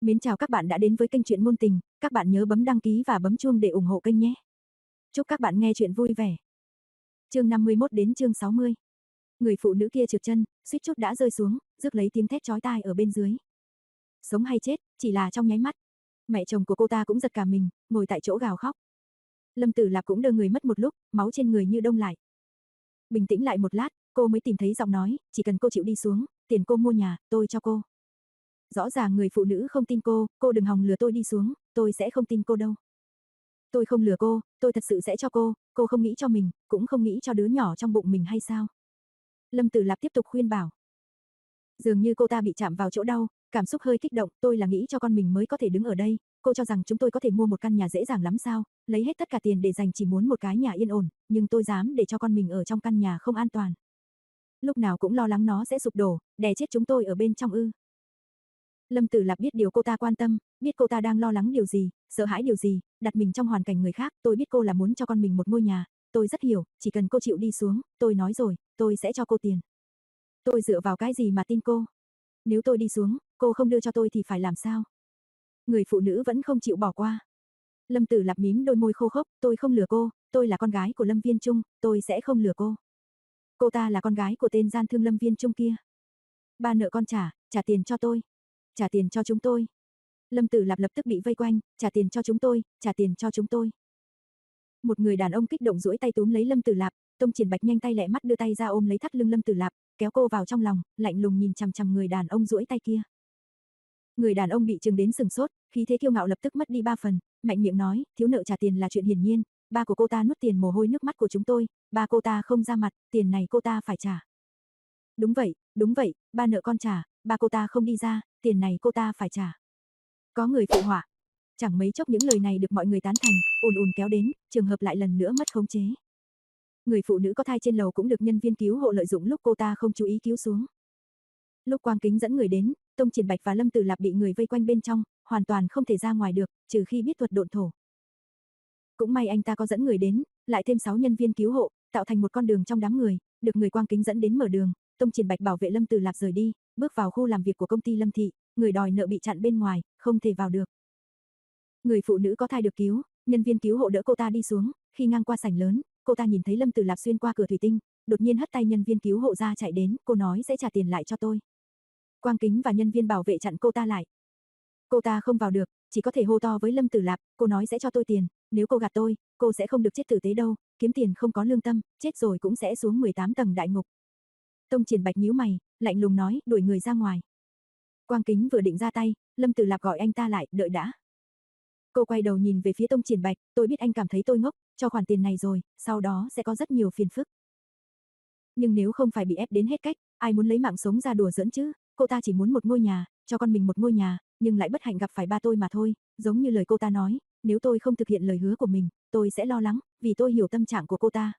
Mến chào các bạn đã đến với kênh truyện ngôn tình, các bạn nhớ bấm đăng ký và bấm chuông để ủng hộ kênh nhé. Chúc các bạn nghe truyện vui vẻ. Chương 51 đến chương 60. Người phụ nữ kia trượt chân, suýt chút đã rơi xuống, rước lấy tiếng thét chói tai ở bên dưới. Sống hay chết, chỉ là trong nháy mắt. Mẹ chồng của cô ta cũng giật cả mình, ngồi tại chỗ gào khóc. Lâm Tử Lạp cũng đơ người mất một lúc, máu trên người như đông lại. Bình tĩnh lại một lát, cô mới tìm thấy giọng nói, chỉ cần cô chịu đi xuống, tiền cô mua nhà, tôi cho cô. Rõ ràng người phụ nữ không tin cô, cô đừng hòng lừa tôi đi xuống, tôi sẽ không tin cô đâu. Tôi không lừa cô, tôi thật sự sẽ cho cô, cô không nghĩ cho mình, cũng không nghĩ cho đứa nhỏ trong bụng mình hay sao? Lâm Tử Lạp tiếp tục khuyên bảo. Dường như cô ta bị chạm vào chỗ đau, cảm xúc hơi kích động, tôi là nghĩ cho con mình mới có thể đứng ở đây, cô cho rằng chúng tôi có thể mua một căn nhà dễ dàng lắm sao, lấy hết tất cả tiền để dành chỉ muốn một cái nhà yên ổn, nhưng tôi dám để cho con mình ở trong căn nhà không an toàn. Lúc nào cũng lo lắng nó sẽ sụp đổ, đè chết chúng tôi ở bên trong ư. Lâm Tử Lạp biết điều cô ta quan tâm, biết cô ta đang lo lắng điều gì, sợ hãi điều gì, đặt mình trong hoàn cảnh người khác, tôi biết cô là muốn cho con mình một ngôi nhà, tôi rất hiểu, chỉ cần cô chịu đi xuống, tôi nói rồi, tôi sẽ cho cô tiền. Tôi dựa vào cái gì mà tin cô? Nếu tôi đi xuống, cô không đưa cho tôi thì phải làm sao? Người phụ nữ vẫn không chịu bỏ qua. Lâm Tử Lạp mím đôi môi khô khốc, tôi không lừa cô, tôi là con gái của Lâm Viên Trung, tôi sẽ không lừa cô. Cô ta là con gái của tên gian thương Lâm Viên Trung kia. Ba nợ con trả, trả tiền cho tôi trả tiền cho chúng tôi. Lâm Tử Lạp lập tức bị vây quanh, trả tiền cho chúng tôi, trả tiền cho chúng tôi. Một người đàn ông kích động duỗi tay túm lấy Lâm Tử Lạp, Tông Triển Bạch nhanh tay lẹ mắt đưa tay ra ôm lấy thắt lưng Lâm Tử Lạp, kéo cô vào trong lòng, lạnh lùng nhìn chằm chằm người đàn ông duỗi tay kia. Người đàn ông bị chừng đến sừng sốt, khí thế kiêu ngạo lập tức mất đi ba phần, mạnh miệng nói, thiếu nợ trả tiền là chuyện hiển nhiên, ba của cô ta nuốt tiền mồ hôi nước mắt của chúng tôi, ba cô ta không ra mặt, tiền này cô ta phải trả. Đúng vậy, đúng vậy, ba nợ con trả, ba cô ta không đi ra, tiền này cô ta phải trả. Có người phụ họa. Chẳng mấy chốc những lời này được mọi người tán thành, ùn ùn kéo đến, trường hợp lại lần nữa mất khống chế. Người phụ nữ có thai trên lầu cũng được nhân viên cứu hộ lợi dụng lúc cô ta không chú ý cứu xuống. Lúc Quang Kính dẫn người đến, Tông Triển Bạch và Lâm Tử Lạp bị người vây quanh bên trong, hoàn toàn không thể ra ngoài được, trừ khi biết thuật độn thổ. Cũng may anh ta có dẫn người đến, lại thêm 6 nhân viên cứu hộ, tạo thành một con đường trong đám người, được người Quang Kính dẫn đến mở đường, Tông Triển Bạch bảo vệ Lâm từ Lạp rời đi, bước vào khu làm việc của công ty Lâm Thị, người đòi nợ bị chặn bên ngoài, không thể vào được. Người phụ nữ có thai được cứu, nhân viên cứu hộ đỡ cô ta đi xuống, khi ngang qua sảnh lớn, cô ta nhìn thấy Lâm từ Lạp xuyên qua cửa thủy tinh, đột nhiên hất tay nhân viên cứu hộ ra chạy đến, cô nói sẽ trả tiền lại cho tôi. Quang Kính và nhân viên bảo vệ chặn cô ta lại. Cô ta không vào được, chỉ có thể hô to với Lâm Tử Lạp, cô nói sẽ cho tôi tiền, nếu cô gạt tôi, cô sẽ không được chết tử tế đâu, kiếm tiền không có lương tâm, chết rồi cũng sẽ xuống 18 tầng đại ngục. Tông Triển Bạch nhíu mày, lạnh lùng nói, đuổi người ra ngoài. Quang Kính vừa định ra tay, Lâm Tử Lạp gọi anh ta lại, đợi đã. Cô quay đầu nhìn về phía Tông Triển Bạch, tôi biết anh cảm thấy tôi ngốc, cho khoản tiền này rồi, sau đó sẽ có rất nhiều phiền phức. Nhưng nếu không phải bị ép đến hết cách, ai muốn lấy mạng sống ra đùa giỡn chứ, cô ta chỉ muốn một ngôi nhà, cho con mình một ngôi nhà, nhưng lại bất hạnh gặp phải ba tôi mà thôi, giống như lời cô ta nói, nếu tôi không thực hiện lời hứa của mình, tôi sẽ lo lắng, vì tôi hiểu tâm trạng của cô ta.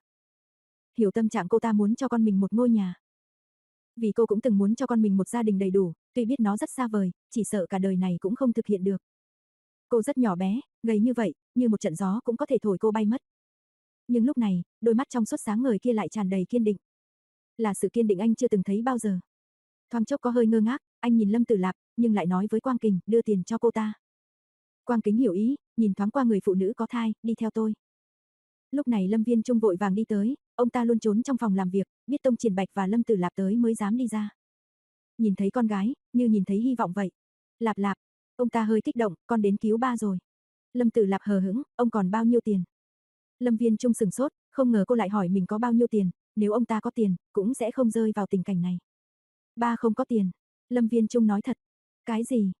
Hiểu tâm trạng cô ta muốn cho con mình một ngôi nhà. Vì cô cũng từng muốn cho con mình một gia đình đầy đủ, tuy biết nó rất xa vời, chỉ sợ cả đời này cũng không thực hiện được. Cô rất nhỏ bé, gầy như vậy, như một trận gió cũng có thể thổi cô bay mất. Nhưng lúc này, đôi mắt trong suốt sáng ngời kia lại tràn đầy kiên định. Là sự kiên định anh chưa từng thấy bao giờ. Thoáng chốc có hơi ngơ ngác, anh nhìn Lâm Tử Lạp, nhưng lại nói với Quang Kình, đưa tiền cho cô ta. Quang Kính hiểu ý, nhìn thoáng qua người phụ nữ có thai, đi theo tôi. Lúc này Lâm Viên Trung vội vàng đi tới, ông ta luôn trốn trong phòng làm việc, biết Tông Triển Bạch và Lâm Tử Lạp tới mới dám đi ra. Nhìn thấy con gái, như nhìn thấy hy vọng vậy. Lạp lạp, ông ta hơi kích động, con đến cứu ba rồi. Lâm Tử Lạp hờ hững, ông còn bao nhiêu tiền? Lâm Viên Trung sừng sốt, không ngờ cô lại hỏi mình có bao nhiêu tiền, nếu ông ta có tiền, cũng sẽ không rơi vào tình cảnh này. Ba không có tiền. Lâm Viên Trung nói thật. Cái gì?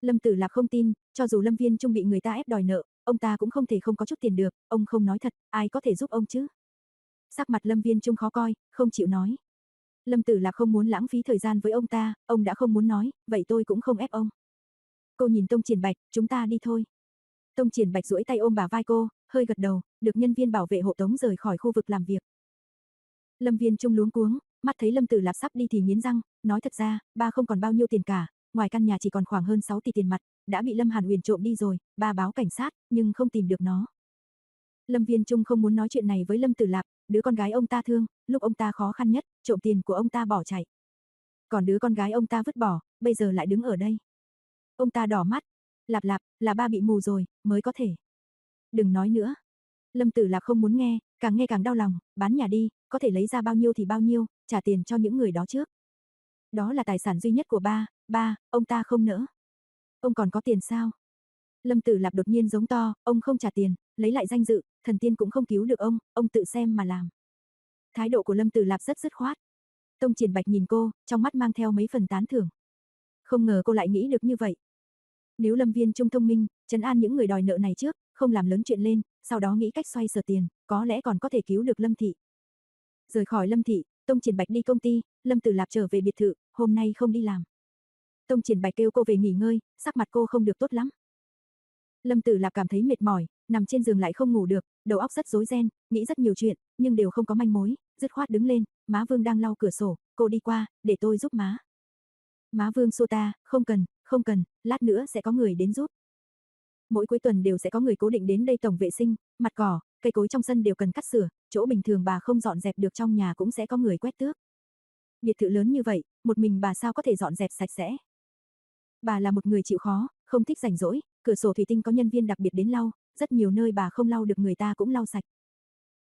Lâm Tử Lạp không tin, cho dù Lâm Viên Trung bị người ta ép đòi nợ, ông ta cũng không thể không có chút tiền được, ông không nói thật, ai có thể giúp ông chứ? Sắc mặt Lâm Viên Trung khó coi, không chịu nói. Lâm Tử Lạc không muốn lãng phí thời gian với ông ta, ông đã không muốn nói, vậy tôi cũng không ép ông. Cô nhìn Tông Triển Bạch, chúng ta đi thôi. Tông Triển Bạch duỗi tay ôm bà vai cô, hơi gật đầu, được nhân viên bảo vệ hộ tống rời khỏi khu vực làm việc. Lâm Viên Trung luống cuống, mắt thấy Lâm Tử Lạp sắp đi thì nghiến răng, nói thật ra, ba không còn bao nhiêu tiền cả, ngoài căn nhà chỉ còn khoảng hơn 6 tỷ tiền mặt, đã bị Lâm Hàn Uyển trộm đi rồi, ba báo cảnh sát, nhưng không tìm được nó. Lâm Viên Trung không muốn nói chuyện này với Lâm Tử Lạp, đứa con gái ông ta thương, lúc ông ta khó khăn nhất, trộm tiền của ông ta bỏ chạy. Còn đứa con gái ông ta vứt bỏ, bây giờ lại đứng ở đây. Ông ta đỏ mắt. Lạp lạp, là ba bị mù rồi, mới có thể. Đừng nói nữa. Lâm Tử Lạp không muốn nghe, càng nghe càng đau lòng, bán nhà đi, có thể lấy ra bao nhiêu thì bao nhiêu, trả tiền cho những người đó trước. Đó là tài sản duy nhất của ba, ba, ông ta không nỡ. Ông còn có tiền sao? Lâm Tử Lạp đột nhiên giống to, ông không trả tiền, lấy lại danh dự, thần tiên cũng không cứu được ông, ông tự xem mà làm. Thái độ của Lâm Tử Lạp rất dứt khoát. Tông Triển Bạch nhìn cô, trong mắt mang theo mấy phần tán thưởng. Không ngờ cô lại nghĩ được như vậy. Nếu Lâm Viên Trung thông minh, trấn an những người đòi nợ này trước, không làm lớn chuyện lên, sau đó nghĩ cách xoay sở tiền, có lẽ còn có thể cứu được Lâm Thị. Rời khỏi Lâm Thị, Tông Triển Bạch đi công ty, Lâm Tử Lạp trở về biệt thự, hôm nay không đi làm. Tông Triển Bạch kêu cô về nghỉ ngơi, sắc mặt cô không được tốt lắm. Lâm Tử Lạp cảm thấy mệt mỏi, nằm trên giường lại không ngủ được, đầu óc rất rối ren, nghĩ rất nhiều chuyện, nhưng đều không có manh mối, dứt khoát đứng lên, má Vương đang lau cửa sổ, cô đi qua, để tôi giúp má. Má Vương xô ta, không cần, không cần, lát nữa sẽ có người đến giúp. Mỗi cuối tuần đều sẽ có người cố định đến đây tổng vệ sinh, mặt cỏ, cây cối trong sân đều cần cắt sửa, chỗ bình thường bà không dọn dẹp được trong nhà cũng sẽ có người quét tước. Biệt thự lớn như vậy, một mình bà sao có thể dọn dẹp sạch sẽ. Bà là một người chịu khó, không thích rảnh rỗi, cửa sổ thủy tinh có nhân viên đặc biệt đến lau, rất nhiều nơi bà không lau được người ta cũng lau sạch.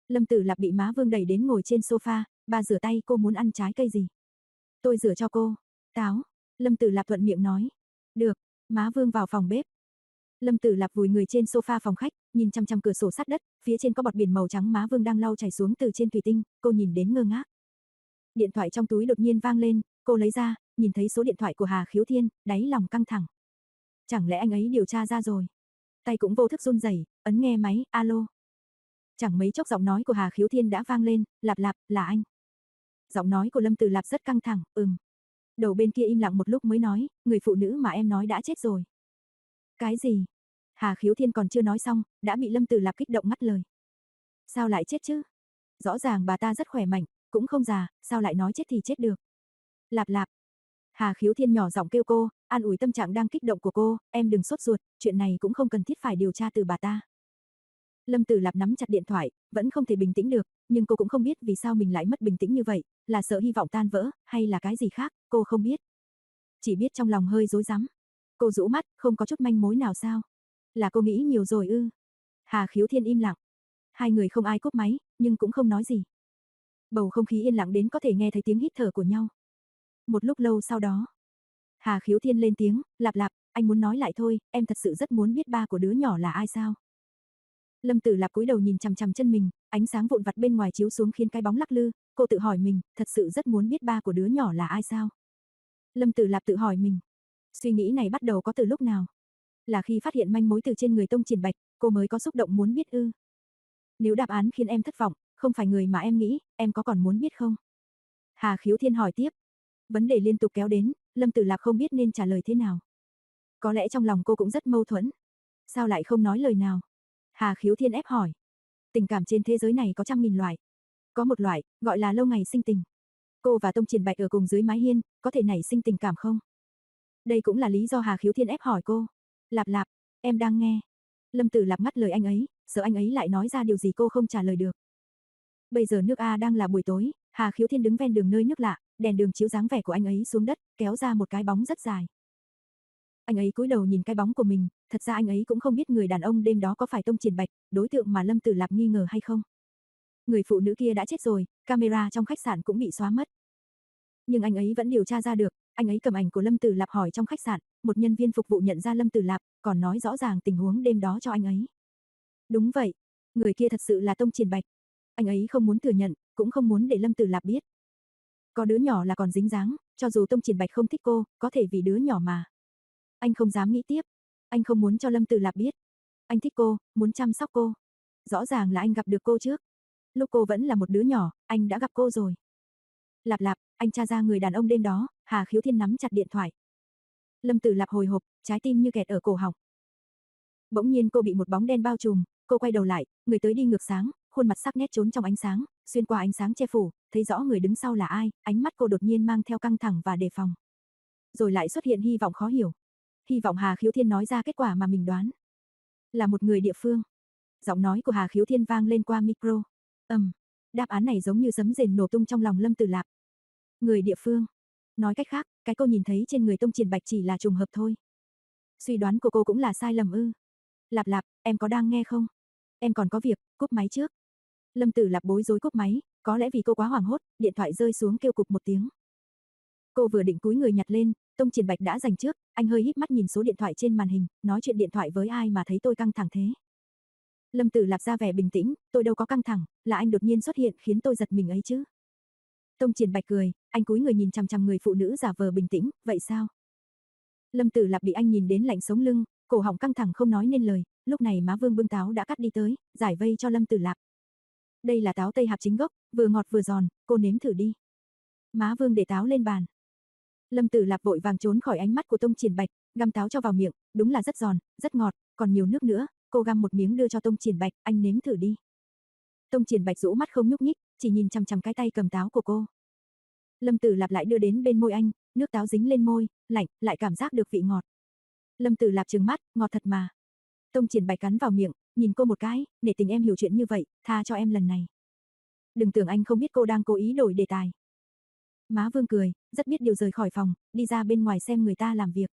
Lâm Tử Lạp bị má Vương đẩy đến ngồi trên sofa, bà rửa tay cô muốn ăn trái cây gì. Tôi rửa cho cô. Táo. Lâm Tử Lạp thuận miệng nói. Được. Má Vương vào phòng bếp. Lâm Tử Lạp vùi người trên sofa phòng khách, nhìn chăm chăm cửa sổ sát đất, phía trên có bọt biển màu trắng má Vương đang lau chảy xuống từ trên thủy tinh, cô nhìn đến ngơ ngác. Điện thoại trong túi đột nhiên vang lên, cô lấy ra, nhìn thấy số điện thoại của Hà Khiếu Thiên, đáy lòng căng thẳng. Chẳng lẽ anh ấy điều tra ra rồi? Tay cũng vô thức run rẩy, ấn nghe máy, alo. Chẳng mấy chốc giọng nói của Hà Khiếu Thiên đã vang lên, lạp lạp, là anh. Giọng nói của Lâm Tử Lạp rất căng thẳng, ừm. Đầu bên kia im lặng một lúc mới nói, người phụ nữ mà em nói đã chết rồi. Cái gì? Hà Khiếu Thiên còn chưa nói xong, đã bị Lâm Tử Lạp kích động ngắt lời. Sao lại chết chứ? Rõ ràng bà ta rất khỏe mạnh, cũng không già, sao lại nói chết thì chết được? Lạp lạp. Hà Khiếu Thiên nhỏ giọng kêu cô, an ủi tâm trạng đang kích động của cô, em đừng sốt ruột, chuyện này cũng không cần thiết phải điều tra từ bà ta. Lâm Tử Lạp nắm chặt điện thoại, vẫn không thể bình tĩnh được, nhưng cô cũng không biết vì sao mình lại mất bình tĩnh như vậy, là sợ hy vọng tan vỡ, hay là cái gì khác, cô không biết. Chỉ biết trong lòng hơi rối rắm. Cô rũ mắt, không có chút manh mối nào sao? Là cô nghĩ nhiều rồi ư? Hà Khiếu Thiên im lặng. Hai người không ai cúp máy, nhưng cũng không nói gì. Bầu không khí yên lặng đến có thể nghe thấy tiếng hít thở của nhau. Một lúc lâu sau đó, Hà Khiếu Thiên lên tiếng, lạp lạp, anh muốn nói lại thôi, em thật sự rất muốn biết ba của đứa nhỏ là ai sao. Lâm Tử Lạp cúi đầu nhìn chằm chằm chân mình, ánh sáng vụn vặt bên ngoài chiếu xuống khiến cái bóng lắc lư, cô tự hỏi mình, thật sự rất muốn biết ba của đứa nhỏ là ai sao. Lâm Tử Lạp tự hỏi mình, suy nghĩ này bắt đầu có từ lúc nào? Là khi phát hiện manh mối từ trên người Tông Triển Bạch, cô mới có xúc động muốn biết ư. Nếu đáp án khiến em thất vọng, không phải người mà em nghĩ, em có còn muốn biết không? Hà Khiếu Thiên hỏi tiếp. Vấn đề liên tục kéo đến, Lâm Tử Lạc không biết nên trả lời thế nào. Có lẽ trong lòng cô cũng rất mâu thuẫn. Sao lại không nói lời nào? Hà Khiếu Thiên ép hỏi. Tình cảm trên thế giới này có trăm nghìn loại. Có một loại, gọi là lâu ngày sinh tình. Cô và Tông Triển Bạch ở cùng dưới mái hiên, có thể nảy sinh tình cảm không? Đây cũng là lý do Hà Khiếu Thiên ép hỏi cô. Lạp lạp, em đang nghe. Lâm Tử Lạp ngắt lời anh ấy, sợ anh ấy lại nói ra điều gì cô không trả lời được. Bây giờ nước A đang là buổi tối, Hà Khiếu Thiên đứng ven đường nơi nước lạ, đèn đường chiếu dáng vẻ của anh ấy xuống đất, kéo ra một cái bóng rất dài. Anh ấy cúi đầu nhìn cái bóng của mình, thật ra anh ấy cũng không biết người đàn ông đêm đó có phải Tông Triển Bạch, đối tượng mà Lâm Tử Lạp nghi ngờ hay không. Người phụ nữ kia đã chết rồi, camera trong khách sạn cũng bị xóa mất. Nhưng anh ấy vẫn điều tra ra được, anh ấy cầm ảnh của Lâm Tử Lạp hỏi trong khách sạn, một nhân viên phục vụ nhận ra Lâm Tử Lạp, còn nói rõ ràng tình huống đêm đó cho anh ấy. Đúng vậy, người kia thật sự là Tông Triển Bạch. Anh ấy không muốn thừa nhận, cũng không muốn để Lâm Tử Lạp biết. Có đứa nhỏ là còn dính dáng, cho dù Tông Triển Bạch không thích cô, có thể vì đứa nhỏ mà. Anh không dám nghĩ tiếp. Anh không muốn cho Lâm Tử Lạp biết. Anh thích cô, muốn chăm sóc cô. Rõ ràng là anh gặp được cô trước. Lúc cô vẫn là một đứa nhỏ, anh đã gặp cô rồi. Lạp lạp, anh tra ra người đàn ông đêm đó, Hà Khiếu Thiên nắm chặt điện thoại. Lâm Tử Lạp hồi hộp, trái tim như kẹt ở cổ họng. Bỗng nhiên cô bị một bóng đen bao trùm, cô quay đầu lại, người tới đi ngược sáng, khuôn mặt sắc nét trốn trong ánh sáng, xuyên qua ánh sáng che phủ, thấy rõ người đứng sau là ai, ánh mắt cô đột nhiên mang theo căng thẳng và đề phòng. Rồi lại xuất hiện hy vọng khó hiểu. Hy vọng Hà Khiếu Thiên nói ra kết quả mà mình đoán. Là một người địa phương. Giọng nói của Hà Khiếu Thiên vang lên qua micro. Ầm, đáp án này giống như sấm rền nổ tung trong lòng Lâm Tử Lạp. Người địa phương. Nói cách khác, cái cô nhìn thấy trên người Tông Triển Bạch chỉ là trùng hợp thôi. suy đoán của cô cũng là sai lầm ư. Lạp lạp, em có đang nghe không? Em còn có việc, cúp máy trước. Lâm Tử Lạp bối rối cúp máy, có lẽ vì cô quá hoảng hốt, điện thoại rơi xuống kêu cục một tiếng. Cô vừa định cúi người nhặt lên, Tông Triển Bạch đã giành trước, anh hơi híp mắt nhìn số điện thoại trên màn hình, nói chuyện điện thoại với ai mà thấy tôi căng thẳng thế. Lâm Tử Lạp ra vẻ bình tĩnh, tôi đâu có căng thẳng, là anh đột nhiên xuất hiện khiến tôi giật mình ấy chứ. Tông Triển Bạch cười, anh cúi người nhìn chằm chằm người phụ nữ giả vờ bình tĩnh, vậy sao? Lâm Tử Lạp bị anh nhìn đến lạnh sống lưng, cổ họng căng thẳng không nói nên lời, lúc này má Vương bưng táo đã cắt đi tới, giải vây cho Lâm Tử Lạp. Đây là táo tây hạt chính gốc, vừa ngọt vừa giòn, cô nếm thử đi. Má Vương để táo lên bàn. Lâm Tử Lạp vội vàng trốn khỏi ánh mắt của Tông Triển Bạch, găm táo cho vào miệng, đúng là rất giòn, rất ngọt, còn nhiều nước nữa, cô găm một miếng đưa cho Tông Triển Bạch, anh nếm thử đi. Tông Triển Bạch rũ mắt không nhúc nhích, chỉ nhìn chằm chằm cái tay cầm táo của cô. Lâm Tử Lạp lại đưa đến bên môi anh, nước táo dính lên môi, lạnh, lại cảm giác được vị ngọt. Lâm Tử Lạp trừng mắt, ngọt thật mà. Tông Triển Bạch cắn vào miệng, nhìn cô một cái, để tình em hiểu chuyện như vậy, tha cho em lần này. Đừng tưởng anh không biết cô đang cố ý đổi đề tài. Má Vương cười, rất biết điều rời khỏi phòng, đi ra bên ngoài xem người ta làm việc.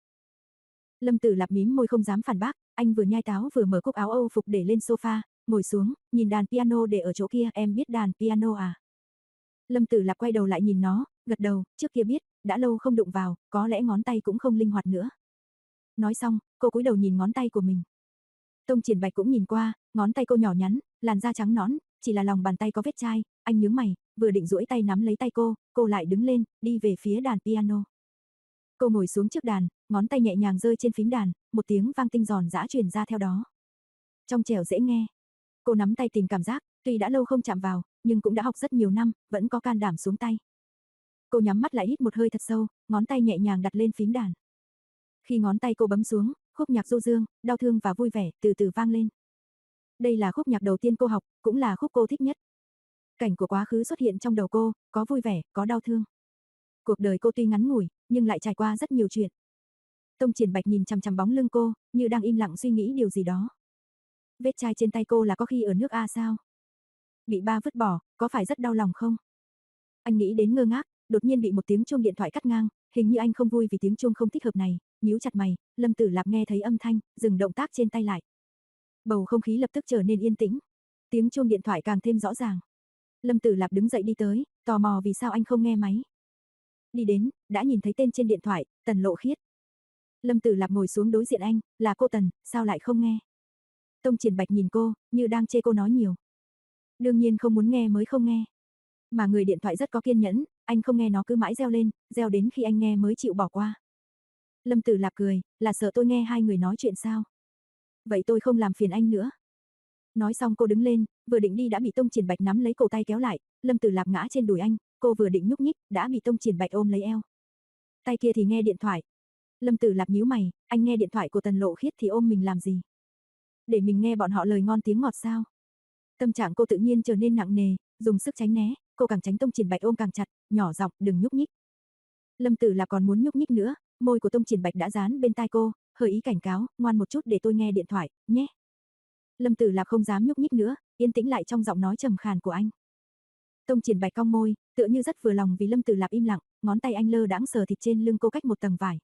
Lâm Tử Lạp mím môi không dám phản bác, anh vừa nhai táo vừa mở cúc áo Âu phục để lên sofa, ngồi xuống, nhìn đàn piano để ở chỗ kia, em biết đàn piano à? Lâm Tử Lạp quay đầu lại nhìn nó, gật đầu, trước kia biết, đã lâu không đụng vào, có lẽ ngón tay cũng không linh hoạt nữa. Nói xong, cô cúi đầu nhìn ngón tay của mình. Tông Triển Bạch cũng nhìn qua, ngón tay cô nhỏ nhắn, làn da trắng nõn, chỉ là lòng bàn tay có vết chai, anh nhướng mày, vừa định duỗi tay nắm lấy tay cô, cô lại đứng lên, đi về phía đàn piano. Cô ngồi xuống trước đàn, ngón tay nhẹ nhàng rơi trên phím đàn, một tiếng vang tinh giòn giã truyền ra theo đó. Trong trẻo dễ nghe. Cô nắm tay tìm cảm giác, tuy đã lâu không chạm vào, nhưng cũng đã học rất nhiều năm, vẫn có can đảm xuống tay. Cô nhắm mắt lại hít một hơi thật sâu, ngón tay nhẹ nhàng đặt lên phím đàn. Khi ngón tay cô bấm xuống, khúc nhạc du dương, đau thương và vui vẻ từ từ vang lên. Đây là khúc nhạc đầu tiên cô học, cũng là khúc cô thích nhất. Cảnh của quá khứ xuất hiện trong đầu cô, có vui vẻ, có đau thương. Cuộc đời cô tuy ngắn ngủi, nhưng lại trải qua rất nhiều chuyện. Tông Triển Bạch nhìn chằm chằm bóng lưng cô, như đang im lặng suy nghĩ điều gì đó. Vết chai trên tay cô là có khi ở nước A sao? Bị ba vứt bỏ, có phải rất đau lòng không? Anh nghĩ đến ngơ ngác, đột nhiên bị một tiếng chuông điện thoại cắt ngang, hình như anh không vui vì tiếng chuông không thích hợp này, nhíu chặt mày, Lâm Tử Lạp nghe thấy âm thanh, dừng động tác trên tay lại. Bầu không khí lập tức trở nên yên tĩnh. Tiếng chuông điện thoại càng thêm rõ ràng. Lâm Tử Lạp đứng dậy đi tới, tò mò vì sao anh không nghe máy. Đi đến, đã nhìn thấy tên trên điện thoại, Tần Lộ Khiết. Lâm Tử Lạp ngồi xuống đối diện anh, là cô Tần, sao lại không nghe? Tông Triển Bạch nhìn cô, như đang chê cô nói nhiều. Đương nhiên không muốn nghe mới không nghe. Mà người điện thoại rất có kiên nhẫn, anh không nghe nó cứ mãi reo lên, reo đến khi anh nghe mới chịu bỏ qua. Lâm Tử Lạp cười, là sợ tôi nghe hai người nói chuyện sao? Vậy tôi không làm phiền anh nữa. Nói xong cô đứng lên, vừa định đi đã bị Tông Triển Bạch nắm lấy cổ tay kéo lại, Lâm Tử Lạp ngã trên đùi anh, cô vừa định nhúc nhích, đã bị Tông Triển Bạch ôm lấy eo. Tay kia thì nghe điện thoại. Lâm Tử Lạp nhíu mày, anh nghe điện thoại của Tần Lộ Khiết thì ôm mình làm gì? Để mình nghe bọn họ lời ngon tiếng ngọt sao? Tâm trạng cô tự nhiên trở nên nặng nề, dùng sức tránh né, cô càng tránh Tông Triển Bạch ôm càng chặt, nhỏ giọng, đừng nhúc nhích. Lâm Tử Lạp còn muốn nhúc nhích nữa, môi của Tông Triển Bạch đã dán bên tai cô, hơi ý cảnh cáo, ngoan một chút để tôi nghe điện thoại, nhé. Lâm Tử Lạp không dám nhúc nhích nữa, yên tĩnh lại trong giọng nói trầm khàn của anh. Tông Triển Bạch cong môi, tựa như rất vừa lòng vì Lâm Tử Lạp im lặng, ngón tay anh lơ đãng sờ thịt trên lưng cô cách một tầng vải.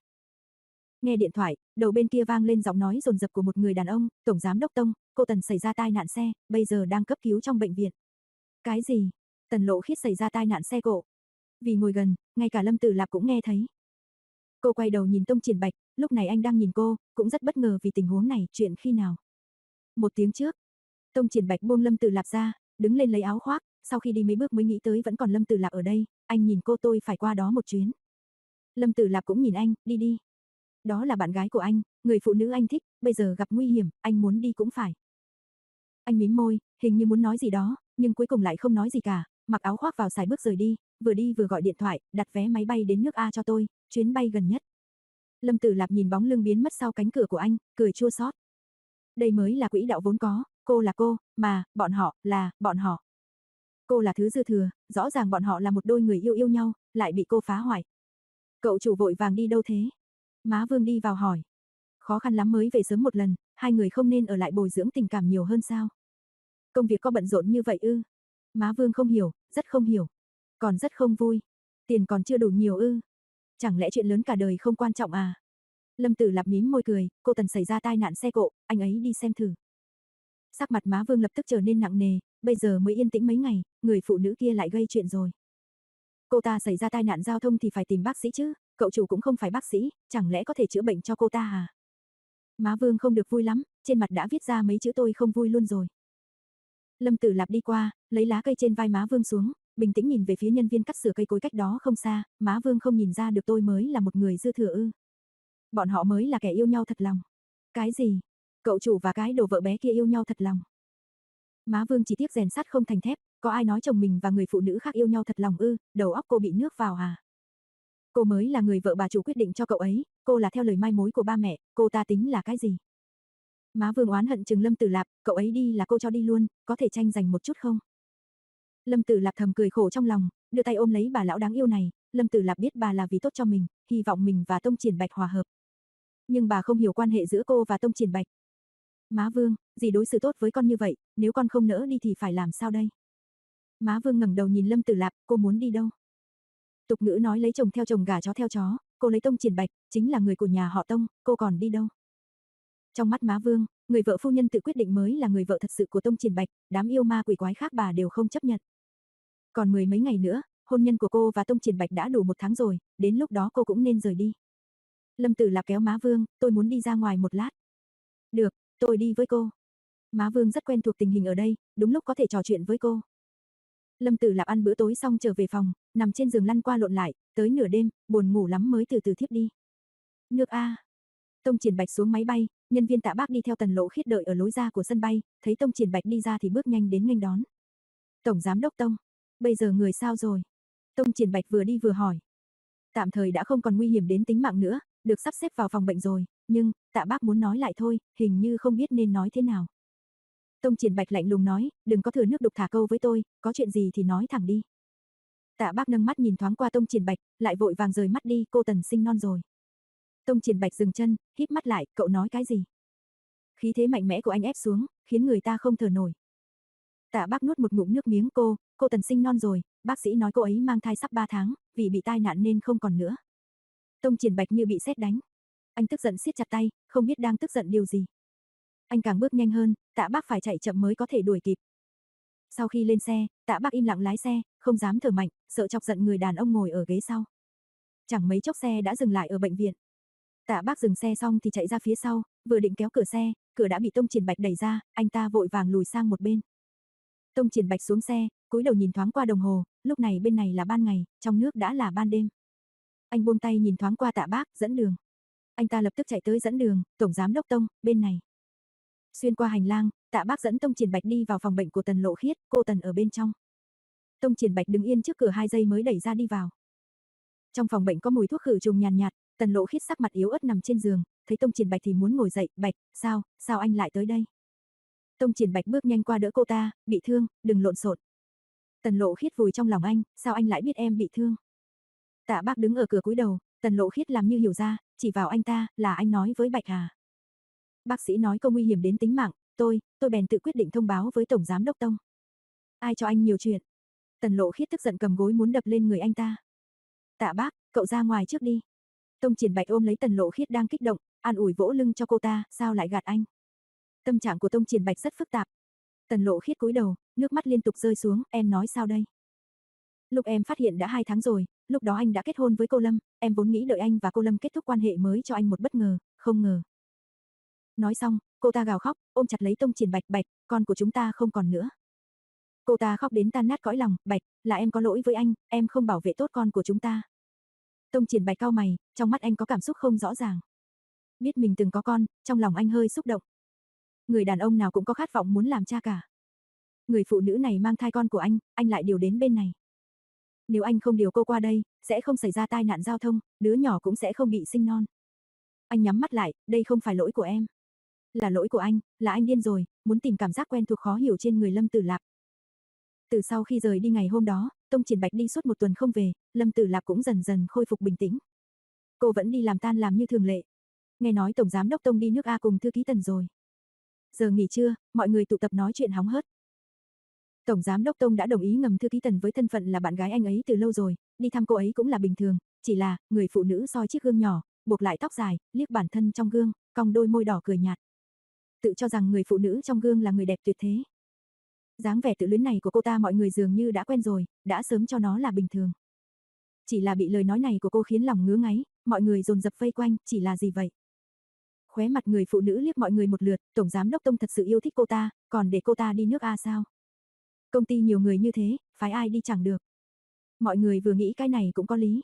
Nghe điện thoại, đầu bên kia vang lên giọng nói rồn rập của một người đàn ông, "Tổng giám đốc Tông, cô Tần xảy ra tai nạn xe, bây giờ đang cấp cứu trong bệnh viện." "Cái gì?" Tần Lộ Khiết xảy ra tai nạn xe cộ. Vì ngồi gần, ngay cả Lâm Tử Lạp cũng nghe thấy. Cô quay đầu nhìn Tông Triển Bạch, lúc này anh đang nhìn cô, cũng rất bất ngờ vì tình huống này, chuyện khi nào? Một tiếng trước. Tông Triển Bạch buông Lâm Tử Lạp ra, đứng lên lấy áo khoác, sau khi đi mấy bước mới nghĩ tới vẫn còn Lâm Tử Lạp ở đây, anh nhìn cô tôi phải qua đó một chuyến. Lâm Tử Lạp cũng nhìn anh, đi đi. Đó là bạn gái của anh, người phụ nữ anh thích, bây giờ gặp nguy hiểm, anh muốn đi cũng phải. Anh mím môi, hình như muốn nói gì đó, nhưng cuối cùng lại không nói gì cả, mặc áo khoác vào xài bước rời đi, vừa đi vừa gọi điện thoại, đặt vé máy bay đến nước A cho tôi, chuyến bay gần nhất. Lâm Tử Lạp nhìn bóng lưng biến mất sau cánh cửa của anh, cười chua xót. Đây mới là quỹ đạo vốn có, cô là cô, mà, bọn họ, là, bọn họ. Cô là thứ dư thừa, rõ ràng bọn họ là một đôi người yêu yêu nhau, lại bị cô phá hoại. Cậu chủ vội vàng đi đâu thế? Má Vương đi vào hỏi. Khó khăn lắm mới về sớm một lần, hai người không nên ở lại bồi dưỡng tình cảm nhiều hơn sao? Công việc có bận rộn như vậy ư? Má Vương không hiểu, rất không hiểu. Còn rất không vui. Tiền còn chưa đủ nhiều ư? Chẳng lẽ chuyện lớn cả đời không quan trọng à? Lâm Tử Lạp mím môi cười, cô Tần xảy ra tai nạn xe cộ, anh ấy đi xem thử. Sắc mặt má Vương lập tức trở nên nặng nề, bây giờ mới yên tĩnh mấy ngày, người phụ nữ kia lại gây chuyện rồi. Cô ta xảy ra tai nạn giao thông thì phải tìm bác sĩ chứ, cậu chủ cũng không phải bác sĩ, chẳng lẽ có thể chữa bệnh cho cô ta à? Má Vương không được vui lắm, trên mặt đã viết ra mấy chữ tôi không vui luôn rồi. Lâm Tử Lạp đi qua, lấy lá cây trên vai má Vương xuống, bình tĩnh nhìn về phía nhân viên cắt sửa cây cối cách đó không xa, má Vương không nhìn ra được tôi mới là một người dư thừa ư. Bọn họ mới là kẻ yêu nhau thật lòng. Cái gì? Cậu chủ và cái đồ vợ bé kia yêu nhau thật lòng. Má Vương chỉ tiếc rèn sắt không thành thép, có ai nói chồng mình và người phụ nữ khác yêu nhau thật lòng ư, đầu óc cô bị nước vào à? Cô mới là người vợ bà chủ quyết định cho cậu ấy, cô là theo lời mai mối của ba mẹ, cô ta tính là cái gì? Má Vương oán hận chừng Lâm Tử Lạp, cậu ấy đi là cô cho đi luôn, có thể tranh giành một chút không? Lâm Tử Lạp thầm cười khổ trong lòng, đưa tay ôm lấy bà lão đáng yêu này, Lâm Tử Lạp biết bà là vì tốt cho mình, hy vọng mình và Tông Triển Bạch hòa hợp. Nhưng bà không hiểu quan hệ giữa cô và Tông Triển Bạch. Má Vương, gì đối xử tốt với con như vậy, nếu con không nỡ đi thì phải làm sao đây? Má Vương ngẩng đầu nhìn Lâm Tử Lạp, cô muốn đi đâu? Tục ngữ nói lấy chồng theo chồng gả chó theo chó, cô lấy Tông Triển Bạch, chính là người của nhà họ Tông, cô còn đi đâu? Trong mắt má Vương, người vợ phu nhân tự quyết định mới là người vợ thật sự của Tông Triển Bạch, đám yêu ma quỷ quái khác bà đều không chấp nhận. Còn mười mấy ngày nữa, hôn nhân của cô và Tông Triển Bạch đã đủ một tháng rồi, đến lúc đó cô cũng nên rời đi. Lâm Tử Lạp kéo má Vương, tôi muốn đi ra ngoài một lát. Được, tôi đi với cô. Má Vương rất quen thuộc tình hình ở đây, đúng lúc có thể trò chuyện với cô. Lâm Tử Lạp ăn bữa tối xong trở về phòng, nằm trên giường lăn qua lộn lại, tới nửa đêm, buồn ngủ lắm mới từ từ thiếp đi. Nước A. Tông Triển Bạch xuống máy bay, nhân viên tạ bác đi theo tần lộ khiết đợi ở lối ra của sân bay, thấy Tông Triển Bạch đi ra thì bước nhanh đến nghênh đón. Tổng Giám Đốc Tông, bây giờ người sao rồi? Tông Triển Bạch vừa đi vừa hỏi. Tạm thời đã không còn nguy hiểm đến tính mạng nữa, được sắp xếp vào phòng bệnh rồi, nhưng, tạ bác muốn nói lại thôi, hình như không biết nên nói thế nào. Tông Triển Bạch lạnh lùng nói, đừng có thừa nước đục thả câu với tôi, có chuyện gì thì nói thẳng đi. Tạ bác nâng mắt nhìn thoáng qua Tông Triển Bạch, lại vội vàng rời mắt đi, cô tần sinh non rồi. Tông Triển Bạch dừng chân, híp mắt lại, cậu nói cái gì? Khí thế mạnh mẽ của anh ép xuống, khiến người ta không thở nổi. Tạ bác nuốt một ngụm nước miếng cô, cô tần sinh non rồi, bác sĩ nói cô ấy mang thai sắp 3 tháng, vì bị tai nạn nên không còn nữa. Tông Triển Bạch như bị sét đánh. Anh tức giận siết chặt tay, không biết đang tức giận điều gì. Anh càng bước nhanh hơn, tạ bác phải chạy chậm mới có thể đuổi kịp. Sau khi lên xe, tạ bác im lặng lái xe, không dám thở mạnh, sợ chọc giận người đàn ông ngồi ở ghế sau. Chẳng mấy chốc xe đã dừng lại ở bệnh viện. Tạ bác dừng xe xong thì chạy ra phía sau, vừa định kéo cửa xe, cửa đã bị Tông Triển Bạch đẩy ra, anh ta vội vàng lùi sang một bên. Tông Triển Bạch xuống xe, cúi đầu nhìn thoáng qua đồng hồ, lúc này bên này là ban ngày, trong nước đã là ban đêm. Anh buông tay nhìn thoáng qua tạ bác, dẫn đường. Anh ta lập tức chạy tới dẫn đường, Tổng Giám Đốc Tông, bên này. Xuyên qua hành lang, tạ bác dẫn Tông Triển Bạch đi vào phòng bệnh của Tần Lộ Khiết, cô Tần ở bên trong. Tông Triển Bạch đứng yên trước cửa hai giây mới đẩy ra đi vào. Trong phòng bệnh có mùi thuốc khử trùng nhàn nhạt, Tần Lộ Khiết sắc mặt yếu ớt nằm trên giường, thấy Tông Triển Bạch thì muốn ngồi dậy, "Bạch, sao, sao anh lại tới đây?" Tông Triển Bạch bước nhanh qua đỡ cô ta, "Bị thương, đừng lộn xộn." Tần Lộ Khiết vùi trong lòng anh, "Sao anh lại biết em bị thương?" Tạ Bác đứng ở cửa cúi đầu, Tần Lộ Khiết làm như hiểu ra, chỉ vào anh ta, "Là anh nói với Bạch à? Bác sĩ nói câu nguy hiểm đến tính mạng, tôi, tôi bèn tự quyết định thông báo với Tổng Giám Đốc Tông. Ai cho anh nhiều chuyện? Tần Lộ Khiết tức giận cầm gối muốn đập lên người anh ta. Tạ bác, cậu ra ngoài trước đi. Tông Triển Bạch ôm lấy Tần Lộ Khiết đang kích động, an ủi vỗ lưng cho cô ta, sao lại gạt anh? Tâm trạng của Tông Triển Bạch rất phức tạp. Tần Lộ Khiết cúi đầu, nước mắt liên tục rơi xuống, em nói sao đây? Lúc em phát hiện đã hai tháng rồi, lúc đó anh đã kết hôn với cô Lâm, em vốn nghĩ đợi anh và cô Lâm kết thúc quan hệ mới cho anh một bất ngờ, không ngờ. Nói xong, cô ta gào khóc, ôm chặt lấy Tông Triển Bạch, Bạch, con của chúng ta không còn nữa. Cô ta khóc đến tan nát cõi lòng, Bạch, là em có lỗi với anh, em không bảo vệ tốt con của chúng ta. Tông Triển Bạch cao mày, trong mắt anh có cảm xúc không rõ ràng. Biết mình từng có con, trong lòng anh hơi xúc động. Người đàn ông nào cũng có khát vọng muốn làm cha cả. Người phụ nữ này mang thai con của anh, anh lại điều đến bên này. Nếu anh không điều cô qua đây, sẽ không xảy ra tai nạn giao thông, đứa nhỏ cũng sẽ không bị sinh non. Anh nhắm mắt lại, đây không phải lỗi của em. Là lỗi của anh, là anh điên rồi, muốn tìm cảm giác quen thuộc khó hiểu trên người Lâm Tử Lạp. Từ sau khi rời đi ngày hôm đó, Tông Triển Bạch đi suốt một tuần không về, Lâm Tử Lạp cũng dần dần khôi phục bình tĩnh. Cô vẫn đi làm tan làm như thường lệ. Nghe nói Tổng Giám Đốc Tông đi nước A cùng Thư Ký Tần rồi. Giờ nghỉ trưa, mọi người tụ tập nói chuyện hóng hớt. Tổng Giám Đốc Tông đã đồng ý ngầm Thư Ký Tần với thân phận là bạn gái anh ấy từ lâu rồi, đi thăm cô ấy cũng là bình thường, chỉ là, người phụ nữ soi chiếc gương nhỏ, buộc lại tóc dài, liếc bản thân trong gương, cong đôi môi đỏ cười nhạt. Tự cho rằng người phụ nữ trong gương là người đẹp tuyệt thế. dáng vẻ tự luyến này của cô ta mọi người dường như đã quen rồi, đã sớm cho nó là bình thường. Chỉ là bị lời nói này của cô khiến lòng ngứa ngáy, mọi người dồn dập vây quanh, chỉ là gì vậy? Khóe mặt người phụ nữ liếc mọi người một lượt, tổng giám đốc Tông thật sự yêu thích cô ta, còn để cô ta đi nước A sao? Công ty nhiều người như thế, phái ai đi chẳng được. Mọi người vừa nghĩ cái này cũng có lý,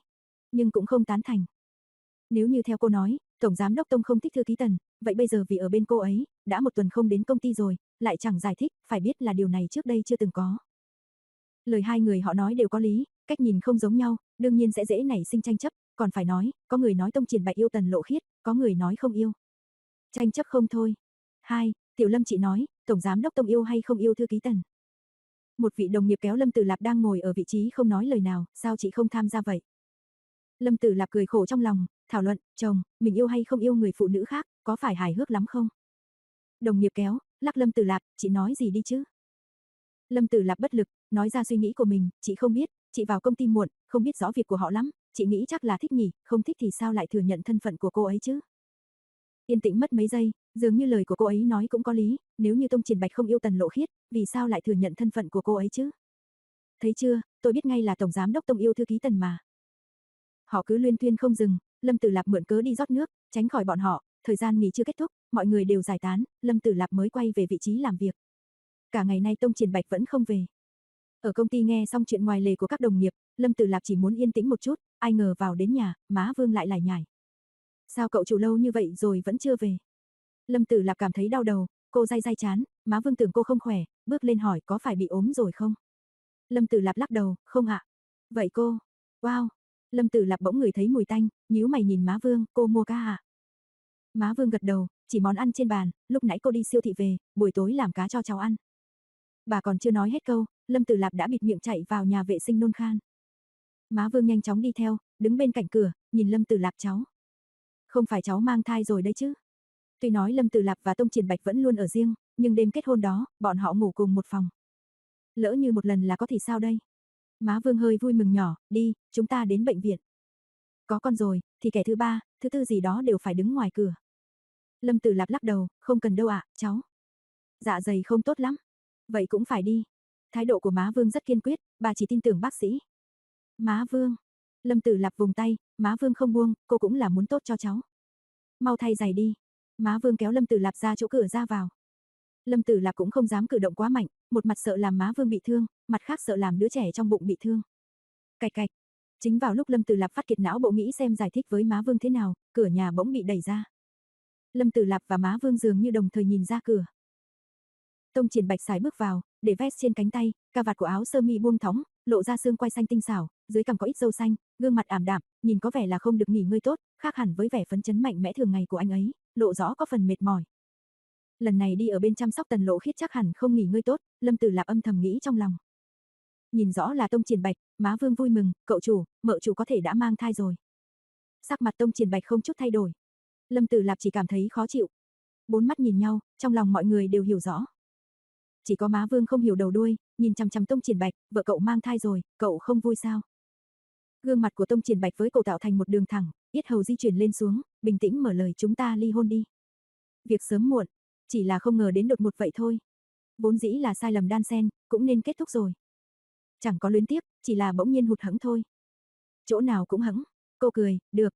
nhưng cũng không tán thành. Nếu như theo cô nói, Tổng Giám đốc Tông không thích thư ký tần, vậy bây giờ vì ở bên cô ấy, đã một tuần không đến công ty rồi, lại chẳng giải thích, phải biết là điều này trước đây chưa từng có. Lời hai người họ nói đều có lý, cách nhìn không giống nhau, đương nhiên sẽ dễ nảy sinh tranh chấp, còn phải nói, có người nói Tông Triển Bạch yêu Tần Lộ Khiết, có người nói không yêu. Tranh chấp không thôi. Hai, Tiểu Lâm chị nói, Tổng Giám đốc Tông yêu hay không yêu thư ký Tần. Một vị đồng nghiệp kéo Lâm Tử Lạp đang ngồi ở vị trí không nói lời nào, sao chị không tham gia vậy? Lâm Tử Lạp cười khổ trong lòng, thảo luận, chồng, mình yêu hay không yêu người phụ nữ khác, có phải hài hước lắm không? Đồng nghiệp kéo, lắc Lâm Tử Lạp, chị nói gì đi chứ? Lâm Tử Lạp bất lực, nói ra suy nghĩ của mình, chị không biết, chị vào công ty muộn, không biết rõ việc của họ lắm, chị nghĩ chắc là thích nhỉ, không thích thì sao lại thừa nhận thân phận của cô ấy chứ? Yên tĩnh mất mấy giây, dường như lời của cô ấy nói cũng có lý, nếu như Tông Triển Bạch không yêu Tần Lộ Khiết, vì sao lại thừa nhận thân phận của cô ấy chứ? Thấy chưa, tôi biết ngay là Tổng Giám Đốc Tông yêu thư ký Tần mà. Họ cứ luyên tuyên không dừng, Lâm Tử Lạp mượn cớ đi rót nước, tránh khỏi bọn họ, thời gian nghỉ chưa kết thúc, mọi người đều giải tán, Lâm Tử Lạp mới quay về vị trí làm việc. Cả ngày nay Tông Triển Bạch vẫn không về. Ở công ty nghe xong chuyện ngoài lề của các đồng nghiệp, Lâm Tử Lạp chỉ muốn yên tĩnh một chút, ai ngờ vào đến nhà, má Vương lại lải nhải. Sao cậu chủ lâu như vậy rồi vẫn chưa về? Lâm Tử Lạp cảm thấy đau đầu, cô day day chán, má Vương tưởng cô không khỏe, bước lên hỏi có phải bị ốm rồi không? Lâm Tử Lạp lắc đầu, không ạ. Vậy cô? Wow, Lâm Tử Lạp bỗng người thấy mùi tanh, nhíu mày nhìn má Vương, cô mua cá à? Má Vương gật đầu, chỉ món ăn trên bàn, lúc nãy cô đi siêu thị về, buổi tối làm cá cho cháu ăn. Bà còn chưa nói hết câu, Lâm Tử Lạp đã bịt miệng chạy vào nhà vệ sinh nôn khan. Má Vương nhanh chóng đi theo, đứng bên cạnh cửa, nhìn Lâm Tử Lạp cháu. Không phải cháu mang thai rồi đấy chứ? Tuy nói Lâm Tử Lạp và Tông Triển Bạch vẫn luôn ở riêng, nhưng đêm kết hôn đó, bọn họ ngủ cùng một phòng. Lỡ như một lần là có thì sao đây? Má Vương hơi vui mừng nhỏ, đi, chúng ta đến bệnh viện. Có con rồi, thì kẻ thứ ba, thứ tư gì đó đều phải đứng ngoài cửa. Lâm Tử Lạp lắc đầu, không cần đâu ạ, cháu. Dạ dày không tốt lắm. Vậy cũng phải đi. Thái độ của má Vương rất kiên quyết, bà chỉ tin tưởng bác sĩ. Má Vương. Lâm Tử Lạp vùng tay, má Vương không buông, cô cũng là muốn tốt cho cháu. Mau thay giày đi. Má Vương kéo Lâm Tử Lạp ra chỗ cửa ra vào. Lâm Tử Lạp cũng không dám cử động quá mạnh, một mặt sợ làm má Vương bị thương, mặt khác sợ làm đứa trẻ trong bụng bị thương. Cạch cạch. Chính vào lúc Lâm Tử Lạp phát kiệt não bộ nghĩ xem giải thích với má Vương thế nào, cửa nhà bỗng bị đẩy ra. Lâm Tử Lạp và má Vương dường như đồng thời nhìn ra cửa. Tông Triển Bạch xài bước vào, để vest trên cánh tay, cà vạt của áo sơ mi buông thõng, lộ ra xương quai xanh tinh xảo, dưới cằm có ít râu xanh, gương mặt ảm đạm, nhìn có vẻ là không được nghỉ ngơi tốt, khác hẳn với vẻ phấn chấn mạnh mẽ thường ngày của anh ấy, lộ rõ có phần mệt mỏi. Lần này đi ở bên chăm sóc Tần Lộ Khiết chắc hẳn không nghỉ ngơi tốt, Lâm Tử Lạp âm thầm nghĩ trong lòng. Nhìn rõ là Tông Triển Bạch, má Vương vui mừng, cậu chủ, mợ chủ có thể đã mang thai rồi. Sắc mặt Tông Triển Bạch không chút thay đổi. Lâm Tử Lạp chỉ cảm thấy khó chịu. Bốn mắt nhìn nhau, trong lòng mọi người đều hiểu rõ. Chỉ có má Vương không hiểu đầu đuôi, nhìn chằm chằm Tông Triển Bạch, vợ cậu mang thai rồi, cậu không vui sao? Gương mặt của Tông Triển Bạch với cậu tạo thành một đường thẳng, yết hầu di chuyển lên xuống, bình tĩnh mở lời chúng ta ly hôn đi. Việc sớm muộn, chỉ là không ngờ đến đột một vậy thôi. Vốn dĩ là sai lầm đan sen, cũng nên kết thúc rồi. Chẳng có luyến tiếp, chỉ là bỗng nhiên hụt hẫng thôi. Chỗ nào cũng hẫng. Cô cười, được.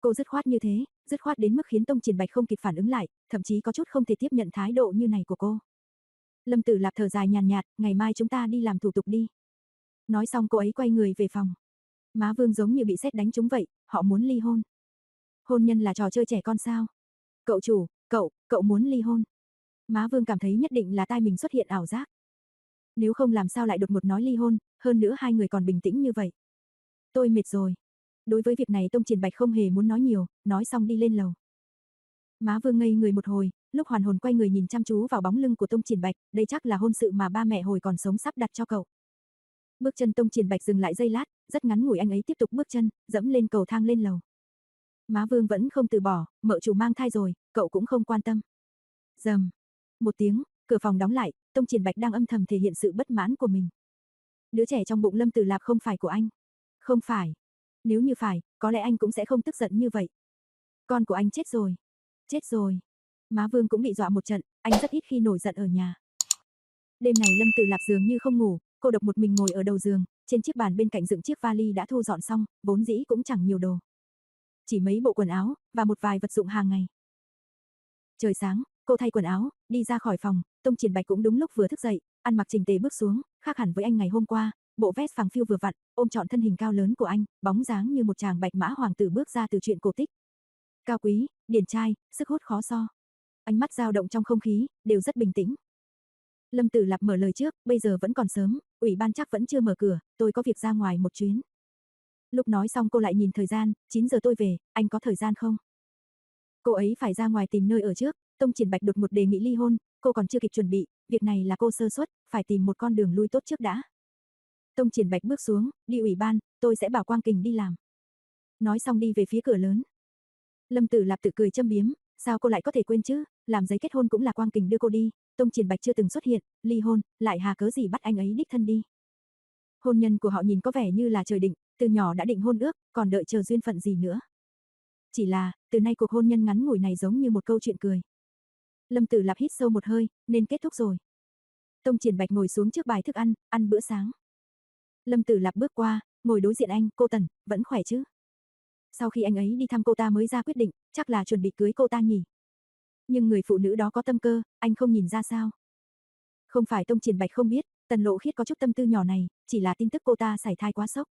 Cô dứt khoát như thế, dứt khoát đến mức khiến Tông Triển Bạch không kịp phản ứng lại, thậm chí có chút không thể tiếp nhận thái độ như này của cô. Lâm Tử Lạp thở dài nhàn nhạt, ngày mai chúng ta đi làm thủ tục đi. Nói xong cô ấy quay người về phòng. Má Vương giống như bị xét đánh trúng vậy, họ muốn ly hôn. Hôn nhân là trò chơi trẻ con sao? Cậu chủ, cậu, cậu muốn ly hôn. Má Vương cảm thấy nhất định là tai mình xuất hiện ảo giác. Nếu không làm sao lại đột ngột nói ly hôn, hơn nữa hai người còn bình tĩnh như vậy. Tôi mệt rồi. Đối với việc này Tông Triển Bạch không hề muốn nói nhiều, nói xong đi lên lầu. Má Vương ngây người một hồi, lúc hoàn hồn quay người nhìn chăm chú vào bóng lưng của Tông Triển Bạch, đây chắc là hôn sự mà ba mẹ hồi còn sống sắp đặt cho cậu. Bước chân Tông Triển Bạch dừng lại giây lát, rất ngắn ngủi anh ấy tiếp tục bước chân, dẫm lên cầu thang lên lầu. Má Vương vẫn không từ bỏ, mợ chủ mang thai rồi, cậu cũng không quan tâm. Dầm. Một tiếng, cửa phòng đóng lại, Tông Triển Bạch đang âm thầm thể hiện sự bất mãn của mình. Đứa trẻ trong bụng Lâm Tử Lạp không phải của anh. Không phải. Nếu như phải, có lẽ anh cũng sẽ không tức giận như vậy. Con của anh chết rồi. Chết rồi. Má Vương cũng bị dọa một trận, anh rất ít khi nổi giận ở nhà. Đêm này Lâm Tử Lạp dường như không ngủ, cô độc một mình ngồi ở đầu giường, trên chiếc bàn bên cạnh dựng chiếc vali đã thu dọn xong, vốn dĩ cũng chẳng nhiều đồ. Chỉ mấy bộ quần áo, và một vài vật dụng hàng ngày. Trời sáng, cô thay quần áo, đi ra khỏi phòng, Tông Triển Bạch cũng đúng lúc vừa thức dậy, ăn mặc chỉnh tề bước xuống, khác hẳn với anh ngày hôm qua, bộ vest phẳng phiu vừa vặn, ôm trọn thân hình cao lớn của anh, bóng dáng như một chàng bạch mã hoàng tử bước ra từ chuyện cổ tích. Cao quý, điển trai, sức hút khó so. Ánh mắt dao động trong không khí, đều rất bình tĩnh. Lâm Tử Lạp mở lời trước, bây giờ vẫn còn sớm, ủy ban chắc vẫn chưa mở cửa, tôi có việc ra ngoài một chuyến. Lúc nói xong cô lại nhìn thời gian, 9 giờ tôi về, anh có thời gian không? Cô ấy phải ra ngoài tìm nơi ở trước, Tông Triển Bạch đột một đề nghị ly hôn, cô còn chưa kịp chuẩn bị, việc này là cô sơ suất, phải tìm một con đường lui tốt trước đã. Tông Triển Bạch bước xuống, đi ủy ban, tôi sẽ bảo Quang Kình đi làm. Nói xong đi về phía cửa lớn. Lâm Tử Lạp tự cười châm biếm, sao cô lại có thể quên chứ, làm giấy kết hôn cũng là Quang Kình đưa cô đi, Tông Triển Bạch chưa từng xuất hiện, ly hôn, lại hà cớ gì bắt anh ấy đích thân đi. Hôn nhân của họ nhìn có vẻ như là trời định, từ nhỏ đã định hôn ước, còn đợi chờ duyên phận gì nữa. Chỉ là, từ nay cuộc hôn nhân ngắn ngủi này giống như một câu chuyện cười. Lâm Tử Lạp hít sâu một hơi, nên kết thúc rồi. Tông Triển Bạch ngồi xuống trước bài thức ăn, ăn bữa sáng. Lâm Tử Lạp bước qua, ngồi đối diện anh, cô Tần, vẫn khỏe chứ? Sau khi anh ấy đi thăm cô ta mới ra quyết định, chắc là chuẩn bị cưới cô ta nhỉ. Nhưng người phụ nữ đó có tâm cơ, anh không nhìn ra sao? Không phải Tông Triển Bạch không biết, Tần Lộ Khiết có chút tâm tư nhỏ này, chỉ là tin tức cô ta sảy thai quá sốc.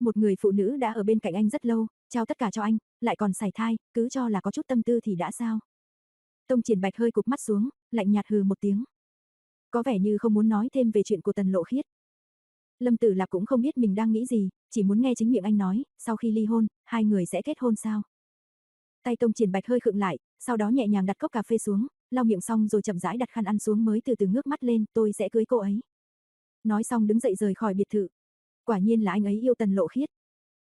Một người phụ nữ đã ở bên cạnh anh rất lâu, trao tất cả cho anh, lại còn sảy thai, cứ cho là có chút tâm tư thì đã sao? Tông Triển Bạch hơi cục mắt xuống, lạnh nhạt hừ một tiếng. Có vẻ như không muốn nói thêm về chuyện của Tần Lộ Khiết. Lâm Tử Lạp cũng không biết mình đang nghĩ gì, chỉ muốn nghe chính miệng anh nói, sau khi ly hôn, hai người sẽ kết hôn sao? Tay Tông Triển Bạch hơi khựng lại, sau đó nhẹ nhàng đặt cốc cà phê xuống, lau miệng xong rồi chậm rãi đặt khăn ăn xuống mới từ từ ngước mắt lên, tôi sẽ cưới cô ấy. Nói xong đứng dậy rời khỏi biệt thự. Quả nhiên là anh ấy yêu Tần Lộ Khiết.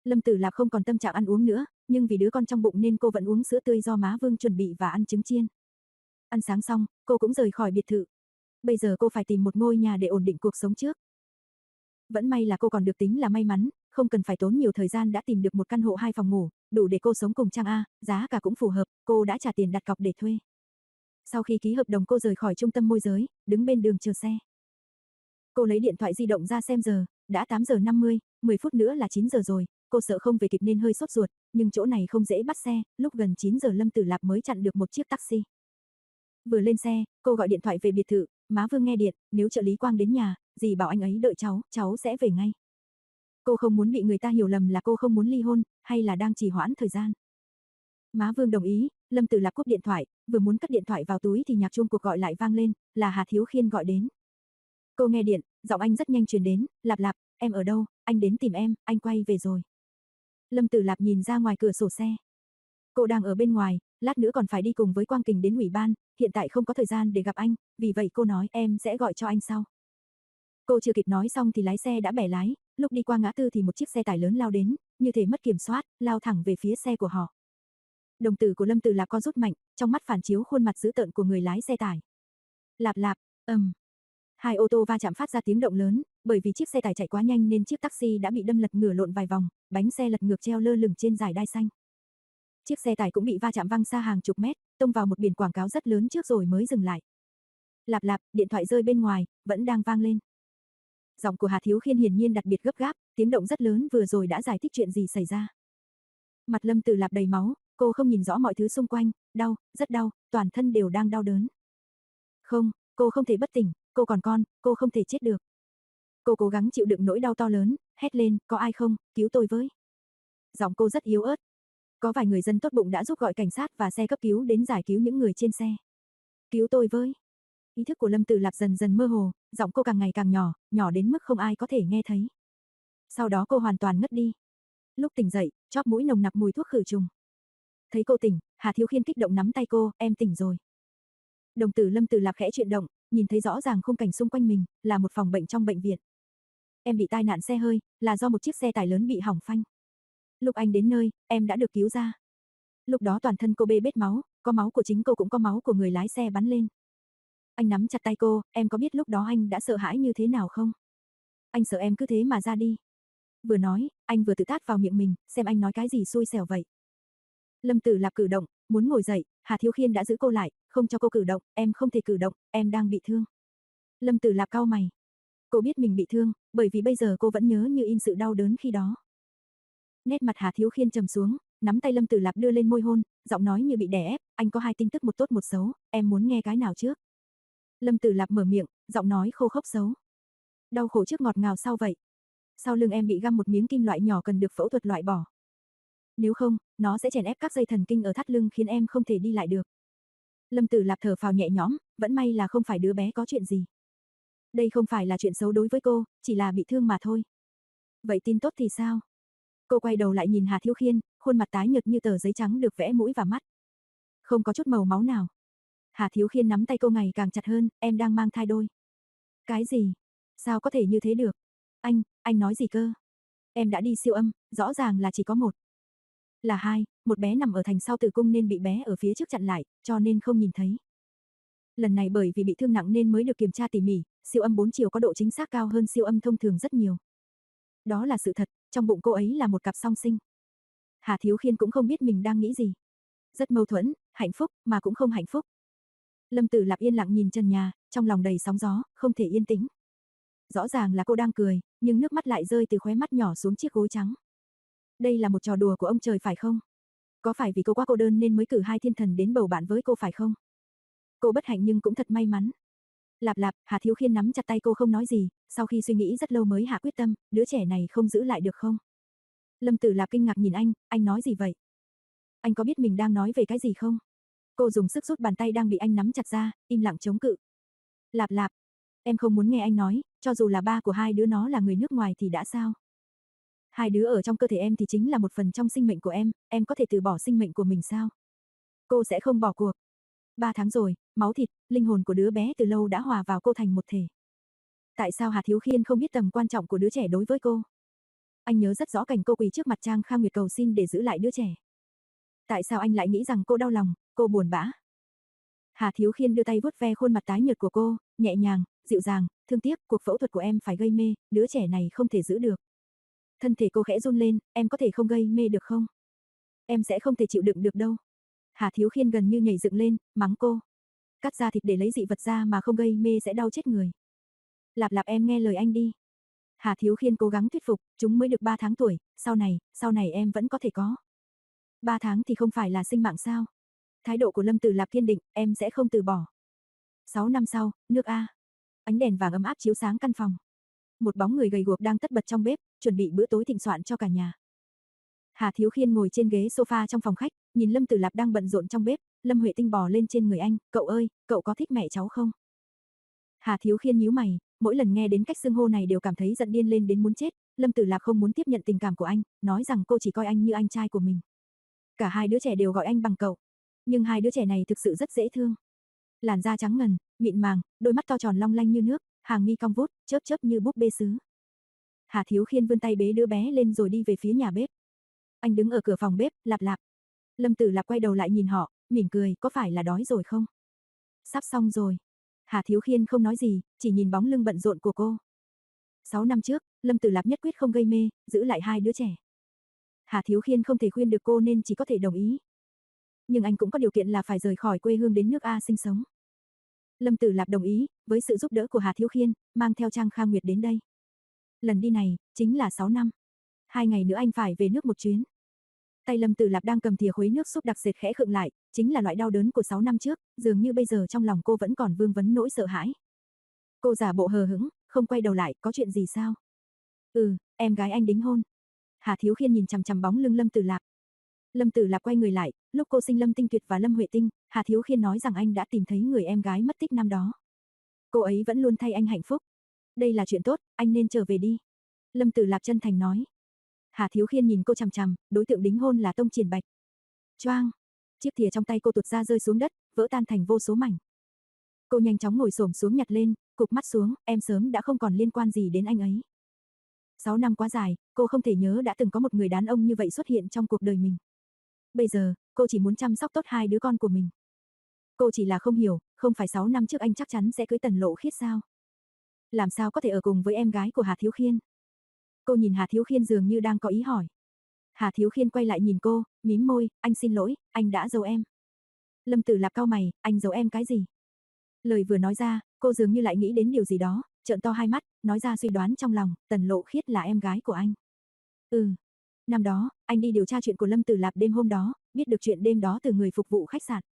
Lâm Tử Lạp không còn tâm trạng ăn uống nữa, nhưng vì đứa con trong bụng nên cô vẫn uống sữa tươi do má Vương chuẩn bị và ăn trứng chiên. Ăn sáng xong, cô cũng rời khỏi biệt thự. Bây giờ cô phải tìm một ngôi nhà để ổn định cuộc sống trước. Vẫn may là cô còn được tính là may mắn, không cần phải tốn nhiều thời gian đã tìm được một căn hộ hai phòng ngủ, đủ để cô sống cùng Trang A, giá cả cũng phù hợp, cô đã trả tiền đặt cọc để thuê. Sau khi ký hợp đồng cô rời khỏi trung tâm môi giới, đứng bên đường chờ xe. Cô lấy điện thoại di động ra xem giờ, đã 8 giờ 50, 10 phút nữa là 9 giờ rồi, cô sợ không về kịp nên hơi sốt ruột, nhưng chỗ này không dễ bắt xe, lúc gần 9 giờ Lâm Tử Lạp mới chặn được một chiếc taxi. Vừa lên xe, cô gọi điện thoại về biệt thự, má Vương nghe điện, nếu trợ lý Quang đến nhà, dì bảo anh ấy đợi cháu, cháu sẽ về ngay. Cô không muốn bị người ta hiểu lầm là cô không muốn ly hôn, hay là đang trì hoãn thời gian. Má Vương đồng ý, Lâm Tử Lạp cúp điện thoại, vừa muốn cất điện thoại vào túi thì nhạc chuông cuộc gọi lại vang lên, là Hà Thiếu Khiên gọi đến. Cô nghe điện, giọng anh rất nhanh truyền đến, "Lạp Lạp, em ở đâu? Anh đến tìm em, anh quay về rồi." Lâm Tử Lạp nhìn ra ngoài cửa sổ xe. Cô đang ở bên ngoài, lát nữa còn phải đi cùng với Quang Kình đến ủy ban, hiện tại không có thời gian để gặp anh, vì vậy cô nói em sẽ gọi cho anh sau. Cô chưa kịp nói xong thì lái xe đã bẻ lái, lúc đi qua ngã tư thì một chiếc xe tải lớn lao đến, như thể mất kiểm soát, lao thẳng về phía xe của họ. Đồng tử của Lâm Tử Lạp co rút mạnh, trong mắt phản chiếu khuôn mặt dữ tợn của người lái xe tải. Lạp lạp, ầm. Hai ô tô va chạm phát ra tiếng động lớn, bởi vì chiếc xe tải chạy quá nhanh nên chiếc taxi đã bị đâm lật ngửa lộn vài vòng, bánh xe lật ngược treo lơ lửng trên dải đai xanh. Chiếc xe tải cũng bị va chạm văng xa hàng chục mét, tông vào một biển quảng cáo rất lớn trước rồi mới dừng lại. Lạp lạp, điện thoại rơi bên ngoài, vẫn đang vang lên. Giọng của Hà Thiếu Khiên hiển nhiên đặc biệt gấp gáp, tiếng động rất lớn vừa rồi đã giải thích chuyện gì xảy ra. Mặt Lâm Tử Lạp đầy máu, cô không nhìn rõ mọi thứ xung quanh, đau, rất đau, toàn thân đều đang đau đớn. Không, cô không thể bất tỉnh, cô còn con, cô không thể chết được. Cô cố gắng chịu đựng nỗi đau to lớn, hét lên, có ai không, cứu tôi với. Giọng cô rất yếu ớt. Có vài người dân tốt bụng đã giúp gọi cảnh sát và xe cấp cứu đến giải cứu những người trên xe. Cứu tôi với. Ý thức của Lâm Tử Lạp dần dần mơ hồ, giọng cô càng ngày càng nhỏ, nhỏ đến mức không ai có thể nghe thấy. Sau đó cô hoàn toàn ngất đi. Lúc tỉnh dậy, chóp mũi nồng nặc mùi thuốc khử trùng. Thấy cô tỉnh, Hà Thiếu Khiên kích động nắm tay cô, em tỉnh rồi. Đồng tử Lâm Tử Lạp khẽ chuyển động, nhìn thấy rõ ràng khung cảnh xung quanh mình, là một phòng bệnh trong bệnh viện. Em bị tai nạn xe hơi, là do một chiếc xe tải lớn bị hỏng phanh. Lúc anh đến nơi, em đã được cứu ra. Lúc đó toàn thân cô bê bết máu, có máu của chính cô cũng có máu của người lái xe bắn lên. Anh nắm chặt tay cô, em có biết lúc đó anh đã sợ hãi như thế nào không? Anh sợ em cứ thế mà ra đi. Vừa nói, anh vừa tự tát vào miệng mình, xem anh nói cái gì xui xẻo vậy. Lâm Tử Lạp cử động, muốn ngồi dậy, Hà Thiếu Khiên đã giữ cô lại, không cho cô cử động, em không thể cử động, em đang bị thương. Lâm Tử Lạp cau mày. Cô biết mình bị thương, bởi vì bây giờ cô vẫn nhớ như in sự đau đớn khi đó. Nét mặt Hà Thiếu Khiên trầm xuống, nắm tay Lâm Tử Lạp đưa lên môi hôn, giọng nói như bị đè ép, anh có hai tin tức một tốt một xấu, em muốn nghe cái nào trước? Lâm Tử Lạp mở miệng, giọng nói khô khốc xấu. Đau khổ trước ngọt ngào sau vậy. Sau lưng em bị găm một miếng kim loại nhỏ cần được phẫu thuật loại bỏ. Nếu không, nó sẽ chèn ép các dây thần kinh ở thắt lưng khiến em không thể đi lại được. Lâm Tử Lạp thở phào nhẹ nhõm, vẫn may là không phải đứa bé có chuyện gì. Đây không phải là chuyện xấu đối với cô, chỉ là bị thương mà thôi. Vậy tin tốt thì sao? Cô quay đầu lại nhìn Hà Thiếu Khiên, khuôn mặt tái nhợt như tờ giấy trắng được vẽ mũi và mắt. Không có chút màu máu nào. Hà Thiếu Khiên nắm tay cô ngày càng chặt hơn, em đang mang thai đôi. Cái gì? Sao có thể như thế được? Anh, anh nói gì cơ? Em đã đi siêu âm, rõ ràng là chỉ có một. Là hai, một bé nằm ở thành sau tử cung nên bị bé ở phía trước chặn lại, cho nên không nhìn thấy. Lần này bởi vì bị thương nặng nên mới được kiểm tra tỉ mỉ, siêu âm 4 chiều có độ chính xác cao hơn siêu âm thông thường rất nhiều. Đó là sự thật, trong bụng cô ấy là một cặp song sinh. Hà Thiếu Khiên cũng không biết mình đang nghĩ gì. Rất mâu thuẫn, hạnh phúc, mà cũng không hạnh phúc. Lâm Tử Lạp yên lặng nhìn trần nhà, trong lòng đầy sóng gió, không thể yên tĩnh. Rõ ràng là cô đang cười, nhưng nước mắt lại rơi từ khóe mắt nhỏ xuống chiếc gối trắng. Đây là một trò đùa của ông trời phải không? Có phải vì cô quá cô đơn nên mới cử hai thiên thần đến bầu bạn với cô phải không? Cô bất hạnh nhưng cũng thật may mắn. Lạp lạp, Hà Thiếu Khiên nắm chặt tay cô không nói gì, sau khi suy nghĩ rất lâu mới hạ quyết tâm, đứa trẻ này không giữ lại được không? Lâm Tử Lạp kinh ngạc nhìn anh, anh nói gì vậy? Anh có biết mình đang nói về cái gì không? Cô dùng sức rút bàn tay đang bị anh nắm chặt ra, im lặng chống cự. Lạp lạp, em không muốn nghe anh nói, cho dù là ba của hai đứa nó là người nước ngoài thì đã sao? Hai đứa ở trong cơ thể em thì chính là một phần trong sinh mệnh của em, em có thể từ bỏ sinh mệnh của mình sao? Cô sẽ không bỏ cuộc. Ba tháng rồi, máu thịt, linh hồn của đứa bé từ lâu đã hòa vào cô thành một thể. Tại sao Hà Thiếu Khiên không biết tầm quan trọng của đứa trẻ đối với cô? Anh nhớ rất rõ cảnh cô quỳ trước mặt Trang Khang Nguyệt cầu xin để giữ lại đứa trẻ. Tại sao anh lại nghĩ rằng cô đau lòng, cô buồn bã? Hà Thiếu Khiên đưa tay vuốt ve khuôn mặt tái nhợt của cô, nhẹ nhàng, dịu dàng, thương tiếc, cuộc phẫu thuật của em phải gây mê, đứa trẻ này không thể giữ được. Thân thể cô khẽ run lên, em có thể không gây mê được không? Em sẽ không thể chịu đựng được đâu. Hà Thiếu Khiên gần như nhảy dựng lên, mắng cô. Cắt ra thịt để lấy dị vật ra mà không gây mê sẽ đau chết người. Lạp lạp em nghe lời anh đi. Hà Thiếu Khiên cố gắng thuyết phục, chúng mới được 3 tháng tuổi, sau này, sau này em vẫn có thể có. 3 tháng thì không phải là sinh mạng sao? Thái độ của Lâm Tử Lạp kiên định, em sẽ không từ bỏ. 6 năm sau, nước A. Ánh đèn vàng ấm áp chiếu sáng căn phòng. Một bóng người gầy guộc đang tất bật trong bếp, chuẩn bị bữa tối thịnh soạn cho cả nhà. Hà Thiếu Khiên ngồi trên ghế sofa trong phòng khách, nhìn Lâm Tử Lạp đang bận rộn trong bếp, Lâm Huệ Tinh bò lên trên người anh, "Cậu ơi, cậu có thích mẹ cháu không?" Hà Thiếu Khiên nhíu mày, mỗi lần nghe đến cách xưng hô này đều cảm thấy giận điên lên đến muốn chết, Lâm Tử Lạp không muốn tiếp nhận tình cảm của anh, nói rằng cô chỉ coi anh như anh trai của mình. Cả hai đứa trẻ đều gọi anh bằng cậu, nhưng hai đứa trẻ này thực sự rất dễ thương. Làn da trắng ngần, mịn màng, đôi mắt to tròn long lanh như nước, hàng mi cong vút, chớp chớp như búp bê sứ. Hà Thiếu Khiên vươn tay bế đứa bé lên rồi đi về phía nhà bếp. Anh đứng ở cửa phòng bếp, lạp lạp. Lâm Tử Lạp quay đầu lại nhìn họ, mỉm cười, có phải là đói rồi không? Sắp xong rồi. Hà Thiếu Khiên không nói gì, chỉ nhìn bóng lưng bận rộn của cô. Sáu năm trước, Lâm Tử Lạp nhất quyết không gây mê, giữ lại hai đứa trẻ. Hà Thiếu Khiên không thể khuyên được cô nên chỉ có thể đồng ý. Nhưng anh cũng có điều kiện là phải rời khỏi quê hương đến nước A sinh sống. Lâm Tử Lạp đồng ý, với sự giúp đỡ của Hà Thiếu Khiên, mang theo Trang Khang Nguyệt đến đây. Lần đi này, chính là 6 năm. Hai ngày nữa anh phải về nước một chuyến. Tay Lâm Tử Lạp đang cầm thìa khuấy nước súp đặc sệt khẽ khựng lại, chính là loại đau đớn của 6 năm trước, dường như bây giờ trong lòng cô vẫn còn vương vấn nỗi sợ hãi. Cô giả bộ hờ hững, không quay đầu lại, có chuyện gì sao? Ừ, em gái anh đính hôn. Hà Thiếu Khiên nhìn chằm chằm bóng lưng Lâm Tử Lạp. Lâm Tử Lạp quay người lại, lúc cô sinh Lâm Tinh Tuyệt và Lâm Huệ Tinh, Hà Thiếu Khiên nói rằng anh đã tìm thấy người em gái mất tích năm đó. Cô ấy vẫn luôn thay anh hạnh phúc. Đây là chuyện tốt, anh nên trở về đi. Lâm Tử Lạp chân thành nói. Hà Thiếu Khiên nhìn cô chằm chằm, đối tượng đính hôn là Tông Triển Bạch. Choang, chiếc thìa trong tay cô tuột ra rơi xuống đất, vỡ tan thành vô số mảnh. Cô nhanh chóng ngồi xổm xuống nhặt lên, cục mắt xuống, em sớm đã không còn liên quan gì đến anh ấy. Sáu năm quá dài, cô không thể nhớ đã từng có một người đàn ông như vậy xuất hiện trong cuộc đời mình. Bây giờ, cô chỉ muốn chăm sóc tốt hai đứa con của mình. Cô chỉ là không hiểu, không phải 6 năm trước anh chắc chắn sẽ cưới tần lộ khiết sao? Làm sao có thể ở cùng với em gái của Hà Thiếu Khiên? Cô nhìn Hà Thiếu Khiên dường như đang có ý hỏi. Hà Thiếu Khiên quay lại nhìn cô, mím môi, anh xin lỗi, anh đã giấu em. Lâm Tử Lạp cao mày, anh giấu em cái gì? Lời vừa nói ra, cô dường như lại nghĩ đến điều gì đó, trợn to hai mắt, nói ra suy đoán trong lòng, Tần Lộ Khiết là em gái của anh. Ừ. Năm đó, anh đi điều tra chuyện của Lâm Tử Lạp đêm hôm đó, biết được chuyện đêm đó từ người phục vụ khách sạn.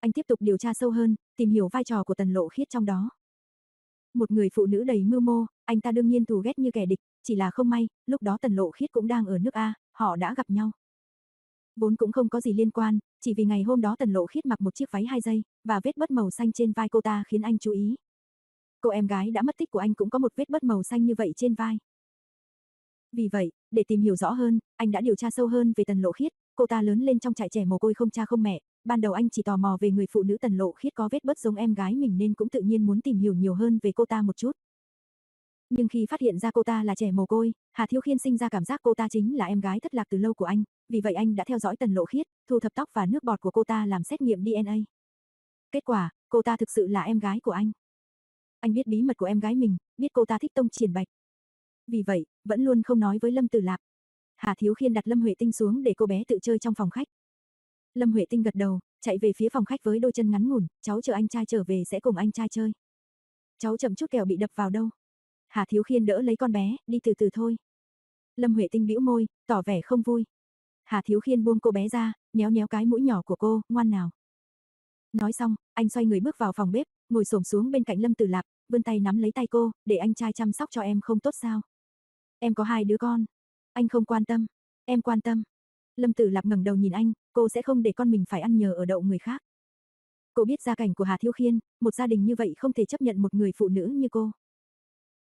Anh tiếp tục điều tra sâu hơn, tìm hiểu vai trò của Tần Lộ Khiết trong đó. Một người phụ nữ đầy mưu mô, anh ta đương nhiên thù ghét như kẻ địch, chỉ là không may, lúc đó Tần Lộ Khiết cũng đang ở nước A, họ đã gặp nhau. Vốn cũng không có gì liên quan, chỉ vì ngày hôm đó Tần Lộ Khiết mặc một chiếc váy hai dây, và vết bớt màu xanh trên vai cô ta khiến anh chú ý. Cô em gái đã mất tích của anh cũng có một vết bớt màu xanh như vậy trên vai. Vì vậy, để tìm hiểu rõ hơn, anh đã điều tra sâu hơn về Tần Lộ Khiết, cô ta lớn lên trong trại trẻ mồ côi không cha không mẹ, ban đầu anh chỉ tò mò về người phụ nữ Tần Lộ Khiết có vết bớt giống em gái mình nên cũng tự nhiên muốn tìm hiểu nhiều hơn về cô ta một chút. Nhưng khi phát hiện ra cô ta là trẻ mồ côi, Hà Thiếu Khiên sinh ra cảm giác cô ta chính là em gái thất lạc từ lâu của anh, vì vậy anh đã theo dõi Tần Lộ Khiết, thu thập tóc và nước bọt của cô ta làm xét nghiệm DNA. Kết quả, cô ta thực sự là em gái của anh. Anh biết bí mật của em gái mình, biết cô ta thích tông triển bạch. Vì vậy, vẫn luôn không nói với Lâm Tử Lạp. Hà Thiếu Khiên đặt Lâm Huệ Tinh xuống để cô bé tự chơi trong phòng khách. Lâm Huệ Tinh gật đầu, chạy về phía phòng khách với đôi chân ngắn ngủn, cháu chờ anh trai trở về sẽ cùng anh trai chơi. Cháu chậm chút kẻo bị đập vào đâu. Hà Thiếu Khiên đỡ lấy con bé, đi từ từ thôi. Lâm Huệ Tinh bĩu môi, tỏ vẻ không vui. Hà Thiếu Khiên buông cô bé ra, nhéo nhéo cái mũi nhỏ của cô, ngoan nào. Nói xong, anh xoay người bước vào phòng bếp, ngồi xổm xuống bên cạnh Lâm Tử Lạp, vươn tay nắm lấy tay cô, để anh trai chăm sóc cho em không tốt sao? Em có hai đứa con. Anh không quan tâm. Em quan tâm. Lâm Tử Lạp ngẩng đầu nhìn anh, cô sẽ không để con mình phải ăn nhờ ở đậu người khác. Cô biết gia cảnh của Hà Thiếu Khiên, một gia đình như vậy không thể chấp nhận một người phụ nữ như cô.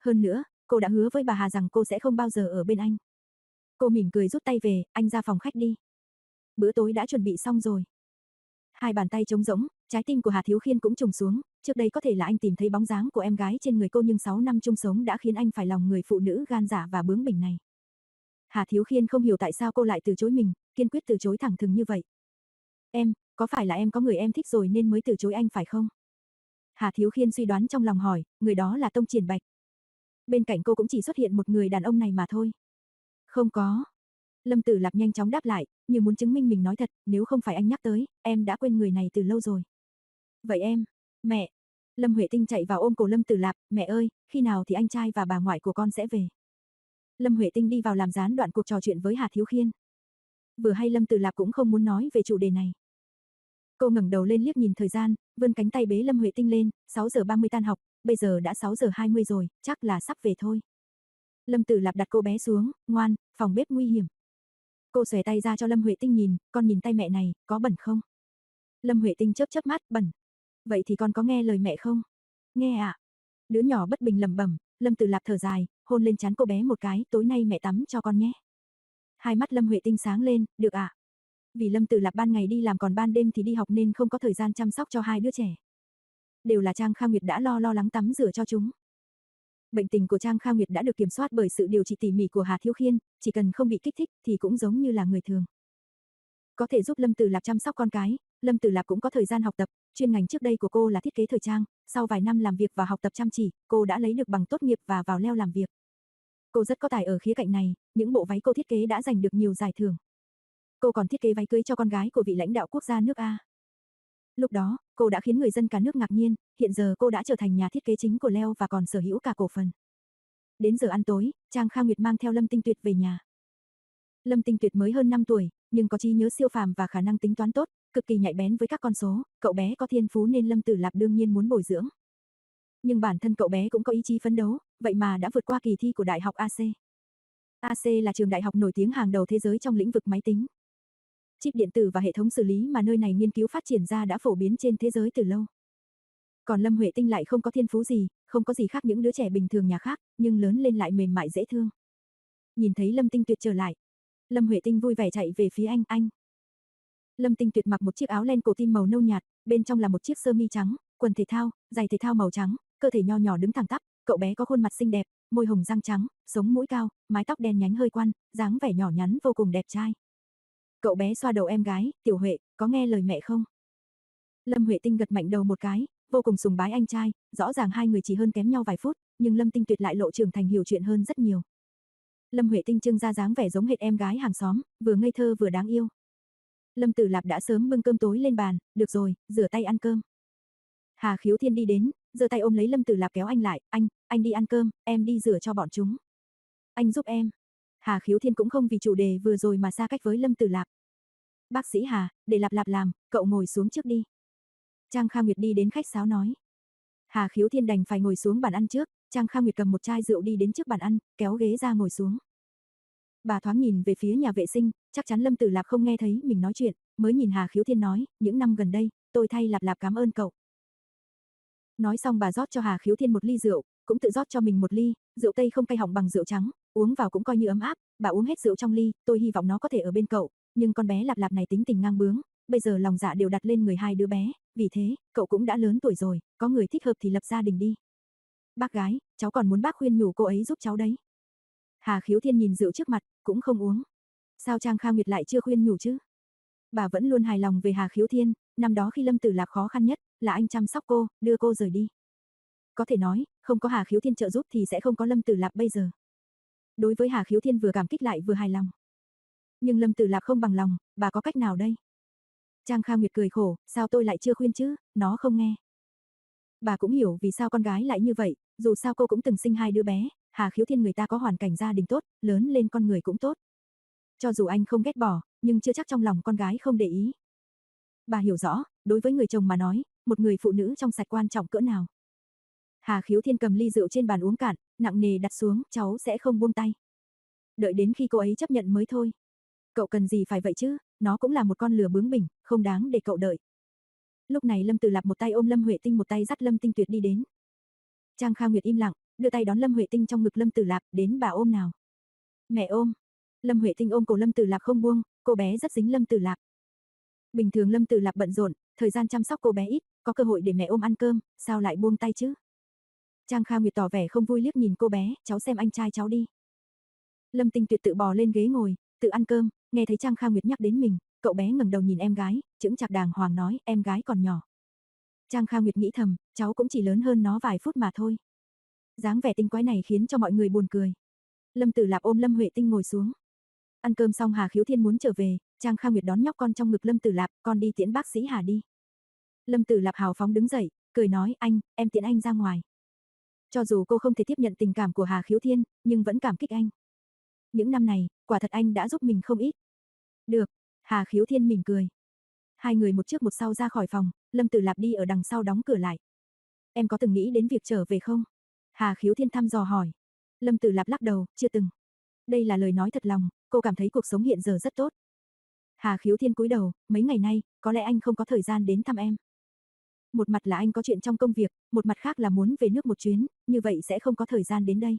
Hơn nữa, cô đã hứa với bà Hà rằng cô sẽ không bao giờ ở bên anh. Cô mỉm cười rút tay về, anh ra phòng khách đi. Bữa tối đã chuẩn bị xong rồi. Hai bàn tay trống rỗng, trái tim của Hà Thiếu Khiên cũng trùng xuống, trước đây có thể là anh tìm thấy bóng dáng của em gái trên người cô nhưng 6 năm chung sống đã khiến anh phải lòng người phụ nữ gan dạ và bướng bỉnh này. Hà Thiếu Khiên không hiểu tại sao cô lại từ chối mình, kiên quyết từ chối thẳng thừng như vậy. Em, có phải là em có người em thích rồi nên mới từ chối anh phải không? Hà Thiếu Khiên suy đoán trong lòng hỏi, người đó là Tông Triển Bạch. Bên cạnh cô cũng chỉ xuất hiện một người đàn ông này mà thôi. Không có. Lâm Tử Lạc nhanh chóng đáp lại, như muốn chứng minh mình nói thật, nếu không phải anh nhắc tới, em đã quên người này từ lâu rồi. Vậy em, mẹ. Lâm Huệ Tinh chạy vào ôm cổ Lâm Tử Lạp, mẹ ơi, khi nào thì anh trai và bà ngoại của con sẽ về. Lâm Huệ Tinh đi vào làm gián đoạn cuộc trò chuyện với Hà Thiếu Khiên. Vừa hay Lâm Tử Lạp cũng không muốn nói về chủ đề này. Cô ngẩng đầu lên liếc nhìn thời gian, vươn cánh tay bế Lâm Huệ Tinh lên, 6 giờ 30 tan học, bây giờ đã 6 giờ 20 rồi, chắc là sắp về thôi. Lâm Tử Lạp đặt cô bé xuống, ngoan, phòng bếp nguy hiểm. Cô xòe tay ra cho Lâm Huệ Tinh nhìn, con nhìn tay mẹ này, có bẩn không? Lâm Huệ Tinh chớp chớp mắt, bẩn. Vậy thì con có nghe lời mẹ không? Nghe ạ. À? Đứa nhỏ bất bình lẩm bẩm, Lâm Tử Lạp thở dài, hôn lên chán cô bé một cái, tối nay mẹ tắm cho con nhé. Hai mắt Lâm Huệ Tinh sáng lên, được ạ. À? Vì Lâm Tử Lạp ban ngày đi làm còn ban đêm thì đi học nên không có thời gian chăm sóc cho hai đứa trẻ. Đều là Trang Kha Nguyệt đã lo lo lắng tắm rửa cho chúng. Bệnh tình của Trang Kha Nguyệt đã được kiểm soát bởi sự điều trị tỉ mỉ của Hà Thiếu Khiên, chỉ cần không bị kích thích thì cũng giống như là người thường. Có thể giúp Lâm Tử Lạp chăm sóc con cái, Lâm Tử Lạp cũng có thời gian học tập, chuyên ngành trước đây của cô là thiết kế thời trang, sau vài năm làm việc và học tập chăm chỉ, cô đã lấy được bằng tốt nghiệp và vào leo làm việc. Cô rất có tài ở khía cạnh này, những bộ váy cô thiết kế đã giành được nhiều giải thưởng. Cô còn thiết kế váy cưới cho con gái của vị lãnh đạo quốc gia nước A. Lúc đó, cô đã khiến người dân cả nước ngạc nhiên, hiện giờ cô đã trở thành nhà thiết kế chính của Leo và còn sở hữu cả cổ phần. Đến giờ ăn tối, Trang Kha Nguyệt mang theo Lâm Tinh Tuyệt về nhà. Lâm Tinh Tuyệt mới hơn 5 tuổi, nhưng có trí nhớ siêu phàm và khả năng tính toán tốt, cực kỳ nhạy bén với các con số, cậu bé có thiên phú nên Lâm Tử Lạp đương nhiên muốn bồi dưỡng. Nhưng bản thân cậu bé cũng có ý chí phấn đấu, vậy mà đã vượt qua kỳ thi của Đại học AC. AC là trường đại học nổi tiếng hàng đầu thế giới trong lĩnh vực máy tính. Chip điện tử và hệ thống xử lý mà nơi này nghiên cứu phát triển ra đã phổ biến trên thế giới từ lâu. Còn Lâm Huệ Tinh lại không có thiên phú gì, không có gì khác những đứa trẻ bình thường nhà khác, nhưng lớn lên lại mềm mại dễ thương. Nhìn thấy Lâm Tinh Tuyệt trở lại, Lâm Huệ Tinh vui vẻ chạy về phía anh, anh. Lâm Tinh Tuyệt mặc một chiếc áo len cổ tim màu nâu nhạt, bên trong là một chiếc sơ mi trắng, quần thể thao, giày thể thao màu trắng, cơ thể nho nhỏ đứng thẳng tắp, cậu bé có khuôn mặt xinh đẹp, môi hồng răng trắng, sống mũi cao, mái tóc đen nhánh hơi quăn, dáng vẻ nhỏ nhắn vô cùng đẹp trai. Cậu bé xoa đầu em gái, "Tiểu Huệ, có nghe lời mẹ không?" Lâm Huệ Tinh gật mạnh đầu một cái, vô cùng sùng bái anh trai, rõ ràng hai người chỉ hơn kém nhau vài phút, nhưng Lâm Tinh Tuyệt lại lộ trưởng thành hiểu chuyện hơn rất nhiều. Lâm Huệ Tinh trưng ra dáng vẻ giống hệt em gái hàng xóm, vừa ngây thơ vừa đáng yêu. Lâm Tử Lạp đã sớm bưng cơm tối lên bàn, được rồi, rửa tay ăn cơm. Hà Khiếu Thiên đi đến, giơ tay ôm lấy Lâm Tử Lạp kéo anh lại, anh, anh đi ăn cơm, em đi rửa cho bọn chúng. Anh giúp em. Hà Khiếu Thiên cũng không vì chủ đề vừa rồi mà xa cách với Lâm Tử Lạp. Bác sĩ Hà, để Lạp Lạp làm, cậu ngồi xuống trước đi. Trang Kha Nguyệt đi đến khách sáo nói. Hà Khiếu Thiên đành phải ngồi xuống bàn ăn trước, Trang Kha Nguyệt cầm một chai rượu đi đến trước bàn ăn, kéo ghế ra ngồi xuống. Bà thoáng nhìn về phía nhà vệ sinh, chắc chắn Lâm Tử Lạp không nghe thấy mình nói chuyện, mới nhìn Hà Khiếu Thiên nói, những năm gần đây, tôi thay Lạp Lạp cảm ơn cậu. Nói xong bà rót cho Hà Khiếu Thiên một ly rượu, cũng tự rót cho mình một ly, rượu tây không cay họng bằng rượu trắng, uống vào cũng coi như ấm áp, bà uống hết rượu trong ly, tôi hy vọng nó có thể ở bên cậu, nhưng con bé Lạp Lạp này tính tình ngang bướng, bây giờ lòng dạ đều đặt lên người hai đứa bé, vì thế, cậu cũng đã lớn tuổi rồi, có người thích hợp thì lập gia đình đi. Bác gái, cháu còn muốn bác khuyên nhủ cô ấy giúp cháu đấy. Hà Khiếu Thiên nhìn rượu trước mặt, cũng không uống. Sao Trang Kha Nguyệt lại chưa khuyên nhủ chứ? Bà vẫn luôn hài lòng về Hà Khiếu Thiên, năm đó khi Lâm Tử Lạp khó khăn nhất, là anh chăm sóc cô, đưa cô rời đi. Có thể nói, không có Hà Khiếu Thiên trợ giúp thì sẽ không có Lâm Tử Lạp bây giờ. Đối với Hà Khiếu Thiên vừa cảm kích lại vừa hài lòng. Nhưng Lâm Tử Lạp không bằng lòng, bà có cách nào đây? Trang Kha Nguyệt cười khổ, sao tôi lại chưa khuyên chứ, nó không nghe. Bà cũng hiểu vì sao con gái lại như vậy, dù sao cô cũng từng sinh hai đứa bé, Hà Khiếu Thiên người ta có hoàn cảnh gia đình tốt, lớn lên con người cũng tốt. Cho dù anh không ghét bỏ, nhưng chưa chắc trong lòng con gái không để ý. Bà hiểu rõ, đối với người chồng mà nói, một người phụ nữ trong sạch quan trọng cỡ nào. Hà Khiếu Thiên cầm ly rượu trên bàn uống cạn, nặng nề đặt xuống, cháu sẽ không buông tay. Đợi đến khi cô ấy chấp nhận mới thôi. Cậu cần gì phải vậy chứ, nó cũng là một con lừa bướng bỉnh, không đáng để cậu đợi. Lúc này Lâm Tử Lạp một tay ôm Lâm Huệ Tinh một tay dắt Lâm Tinh Tuyệt đi đến. Trang Kha Nguyệt im lặng, đưa tay đón Lâm Huệ Tinh trong ngực Lâm Tử Lạp, đến bà ôm nào. Mẹ ôm. Lâm Huệ Tinh ôm cổ Lâm Tử Lạp không buông, cô bé rất dính Lâm Tử Lạp. Bình thường Lâm Tử Lạp bận rộn, thời gian chăm sóc cô bé ít, có cơ hội để mẹ ôm ăn cơm, sao lại buông tay chứ? Trang Kha Nguyệt tỏ vẻ không vui liếc nhìn cô bé, cháu xem anh trai cháu đi. Lâm Tinh Tuyệt tự bò lên ghế ngồi, tự ăn cơm, nghe thấy Trang Kha Nguyệt nhắc đến mình, cậu bé ngẩng đầu nhìn em gái, chững chạc đàng hoàng nói, em gái còn nhỏ. Trang Kha Nguyệt nghĩ thầm, cháu cũng chỉ lớn hơn nó vài phút mà thôi. dáng vẻ tinh quái này khiến cho mọi người buồn cười. Lâm Tử Lạp ôm Lâm Huệ Tinh ngồi xuống. Ăn cơm xong Hà Khiếu Thiên muốn trở về, Trang Kha Nguyệt đón nhóc con trong ngực Lâm Tử Lạp, con đi tiễn bác sĩ Hà đi. Lâm Tử Lạp hào phóng đứng dậy, cười nói, anh, em tiễn anh ra ngoài. Cho dù cô không thể tiếp nhận tình cảm của Hà Khiếu Thiên, nhưng vẫn cảm kích anh. Những năm này, quả thật anh đã giúp mình không ít. Được, Hà Khiếu Thiên mỉm cười. Hai người một trước một sau ra khỏi phòng, Lâm Tử Lạp đi ở đằng sau đóng cửa lại. Em có từng nghĩ đến việc trở về không? Hà Khiếu Thiên thăm dò hỏi. Lâm Tử Lạp lắc đầu, chưa từng. Đây là lời nói thật lòng, cô cảm thấy cuộc sống hiện giờ rất tốt. Hà Khiếu Thiên cúi đầu, mấy ngày nay, có lẽ anh không có thời gian đến thăm em. Một mặt là anh có chuyện trong công việc, một mặt khác là muốn về nước một chuyến, như vậy sẽ không có thời gian đến đây.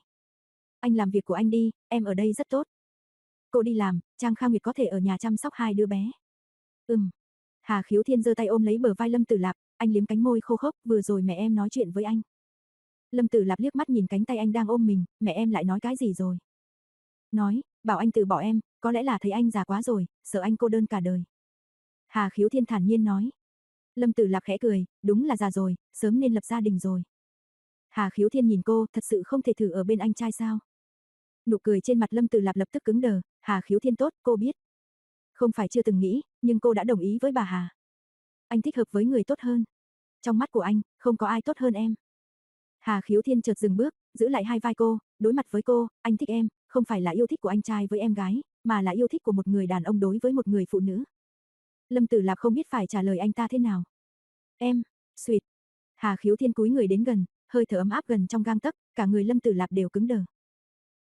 Anh làm việc của anh đi, em ở đây rất tốt. Cô đi làm, Trang Kha Nguyệt có thể ở nhà chăm sóc hai đứa bé. Ừm. Hà Khiếu Thiên giơ tay ôm lấy bờ vai Lâm Tử Lạp, anh liếm cánh môi khô khốc, vừa rồi mẹ em nói chuyện với anh. Lâm Tử Lạp liếc mắt nhìn cánh tay anh đang ôm mình, mẹ em lại nói cái gì rồi? Nói, bảo anh từ bỏ em, có lẽ là thấy anh già quá rồi, sợ anh cô đơn cả đời. Hà Khiếu Thiên thản nhiên nói. Lâm Tử Lạp khẽ cười, đúng là già rồi, sớm nên lập gia đình rồi. Hà Khiếu Thiên nhìn cô, thật sự không thể thử ở bên anh trai sao? Nụ cười trên mặt Lâm Tử Lạp lập tức cứng đờ, Hà Khiếu Thiên tốt, cô biết. Không phải chưa từng nghĩ, nhưng cô đã đồng ý với bà Hà. Anh thích hợp với người tốt hơn. Trong mắt của anh, không có ai tốt hơn em. Hà Khiếu Thiên chợt dừng bước, giữ lại hai vai cô, đối mặt với cô, anh thích em, không phải là yêu thích của anh trai với em gái, mà là yêu thích của một người đàn ông đối với một người phụ nữ. Lâm Tử Lạp không biết phải trả lời anh ta thế nào. Em, suyệt. Hà Khiếu Thiên cúi người đến gần, hơi thở ấm áp gần trong gang tấc, cả người Lâm Tử Lạp đều cứng đờ.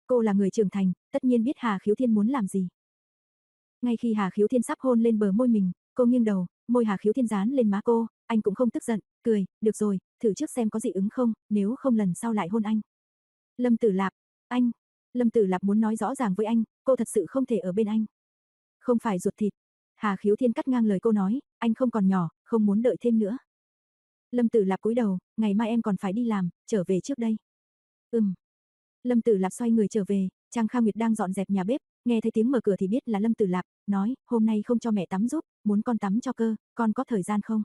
Cô là người trưởng thành, tất nhiên biết Hà Khiếu Thiên muốn làm gì. Ngay khi Hà Khiếu Thiên sắp hôn lên bờ môi mình, cô nghiêng đầu, môi Hà Khiếu Thiên dán lên má cô, anh cũng không tức giận, cười, được rồi, thử trước xem có dị ứng không, nếu không lần sau lại hôn anh. Lâm Tử Lạp, anh, Lâm Tử Lạp muốn nói rõ ràng với anh, cô thật sự không thể ở bên anh. Không phải ruột thịt. Hà Khiếu Thiên cắt ngang lời cô nói, anh không còn nhỏ, không muốn đợi thêm nữa. Lâm Tử Lạp cúi đầu, ngày mai em còn phải đi làm, trở về trước đây. Ừm. Lâm Tử Lạp xoay người trở về, Trang Kha Nguyệt đang dọn dẹp nhà bếp, nghe thấy tiếng mở cửa thì biết là Lâm Tử Lạp, nói, hôm nay không cho mẹ tắm giúp, muốn con tắm cho cơ, con có thời gian không?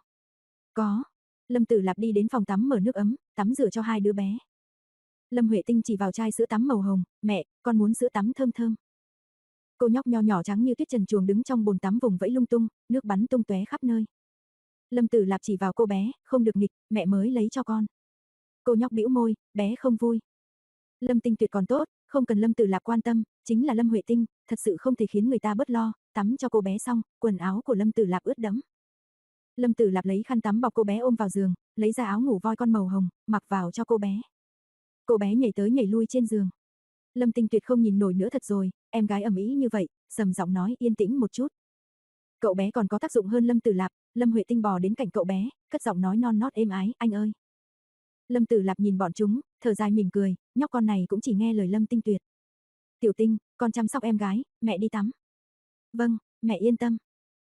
Có. Lâm Tử Lạp đi đến phòng tắm mở nước ấm, tắm rửa cho hai đứa bé. Lâm Huệ Tinh chỉ vào chai sữa tắm màu hồng, mẹ, con muốn sữa tắm thơm thơm. Cô nhóc nho nhỏ trắng như tuyết trần chuồng đứng trong bồn tắm vùng vẫy lung tung, nước bắn tung tóe khắp nơi. Lâm Tử Lạp chỉ vào cô bé, không được nghịch, mẹ mới lấy cho con. Cô nhóc bĩu môi, bé không vui. Lâm Tinh Tuyệt còn tốt, không cần Lâm Tử Lạp quan tâm, chính là Lâm Huệ Tinh, thật sự không thể khiến người ta bớt lo, tắm cho cô bé xong, quần áo của Lâm Tử Lạp ướt đẫm. Lâm Tử Lạp lấy khăn tắm bọc cô bé ôm vào giường, lấy ra áo ngủ voi con màu hồng, mặc vào cho cô bé. Cô bé nhảy tới nhảy lui trên giường. Lâm Tinh Tuyệt không nhìn nổi nữa thật rồi, em gái ầm ĩ như vậy, sầm giọng nói yên tĩnh một chút. Cậu bé còn có tác dụng hơn Lâm Tử Lạp, Lâm Huệ Tinh bò đến cạnh cậu bé, cất giọng nói non nót êm ái, anh ơi. Lâm Tử Lạp nhìn bọn chúng, thở dài mỉm cười, nhóc con này cũng chỉ nghe lời Lâm Tinh Tuyệt. Tiểu Tinh, con chăm sóc em gái, mẹ đi tắm. Vâng, mẹ yên tâm.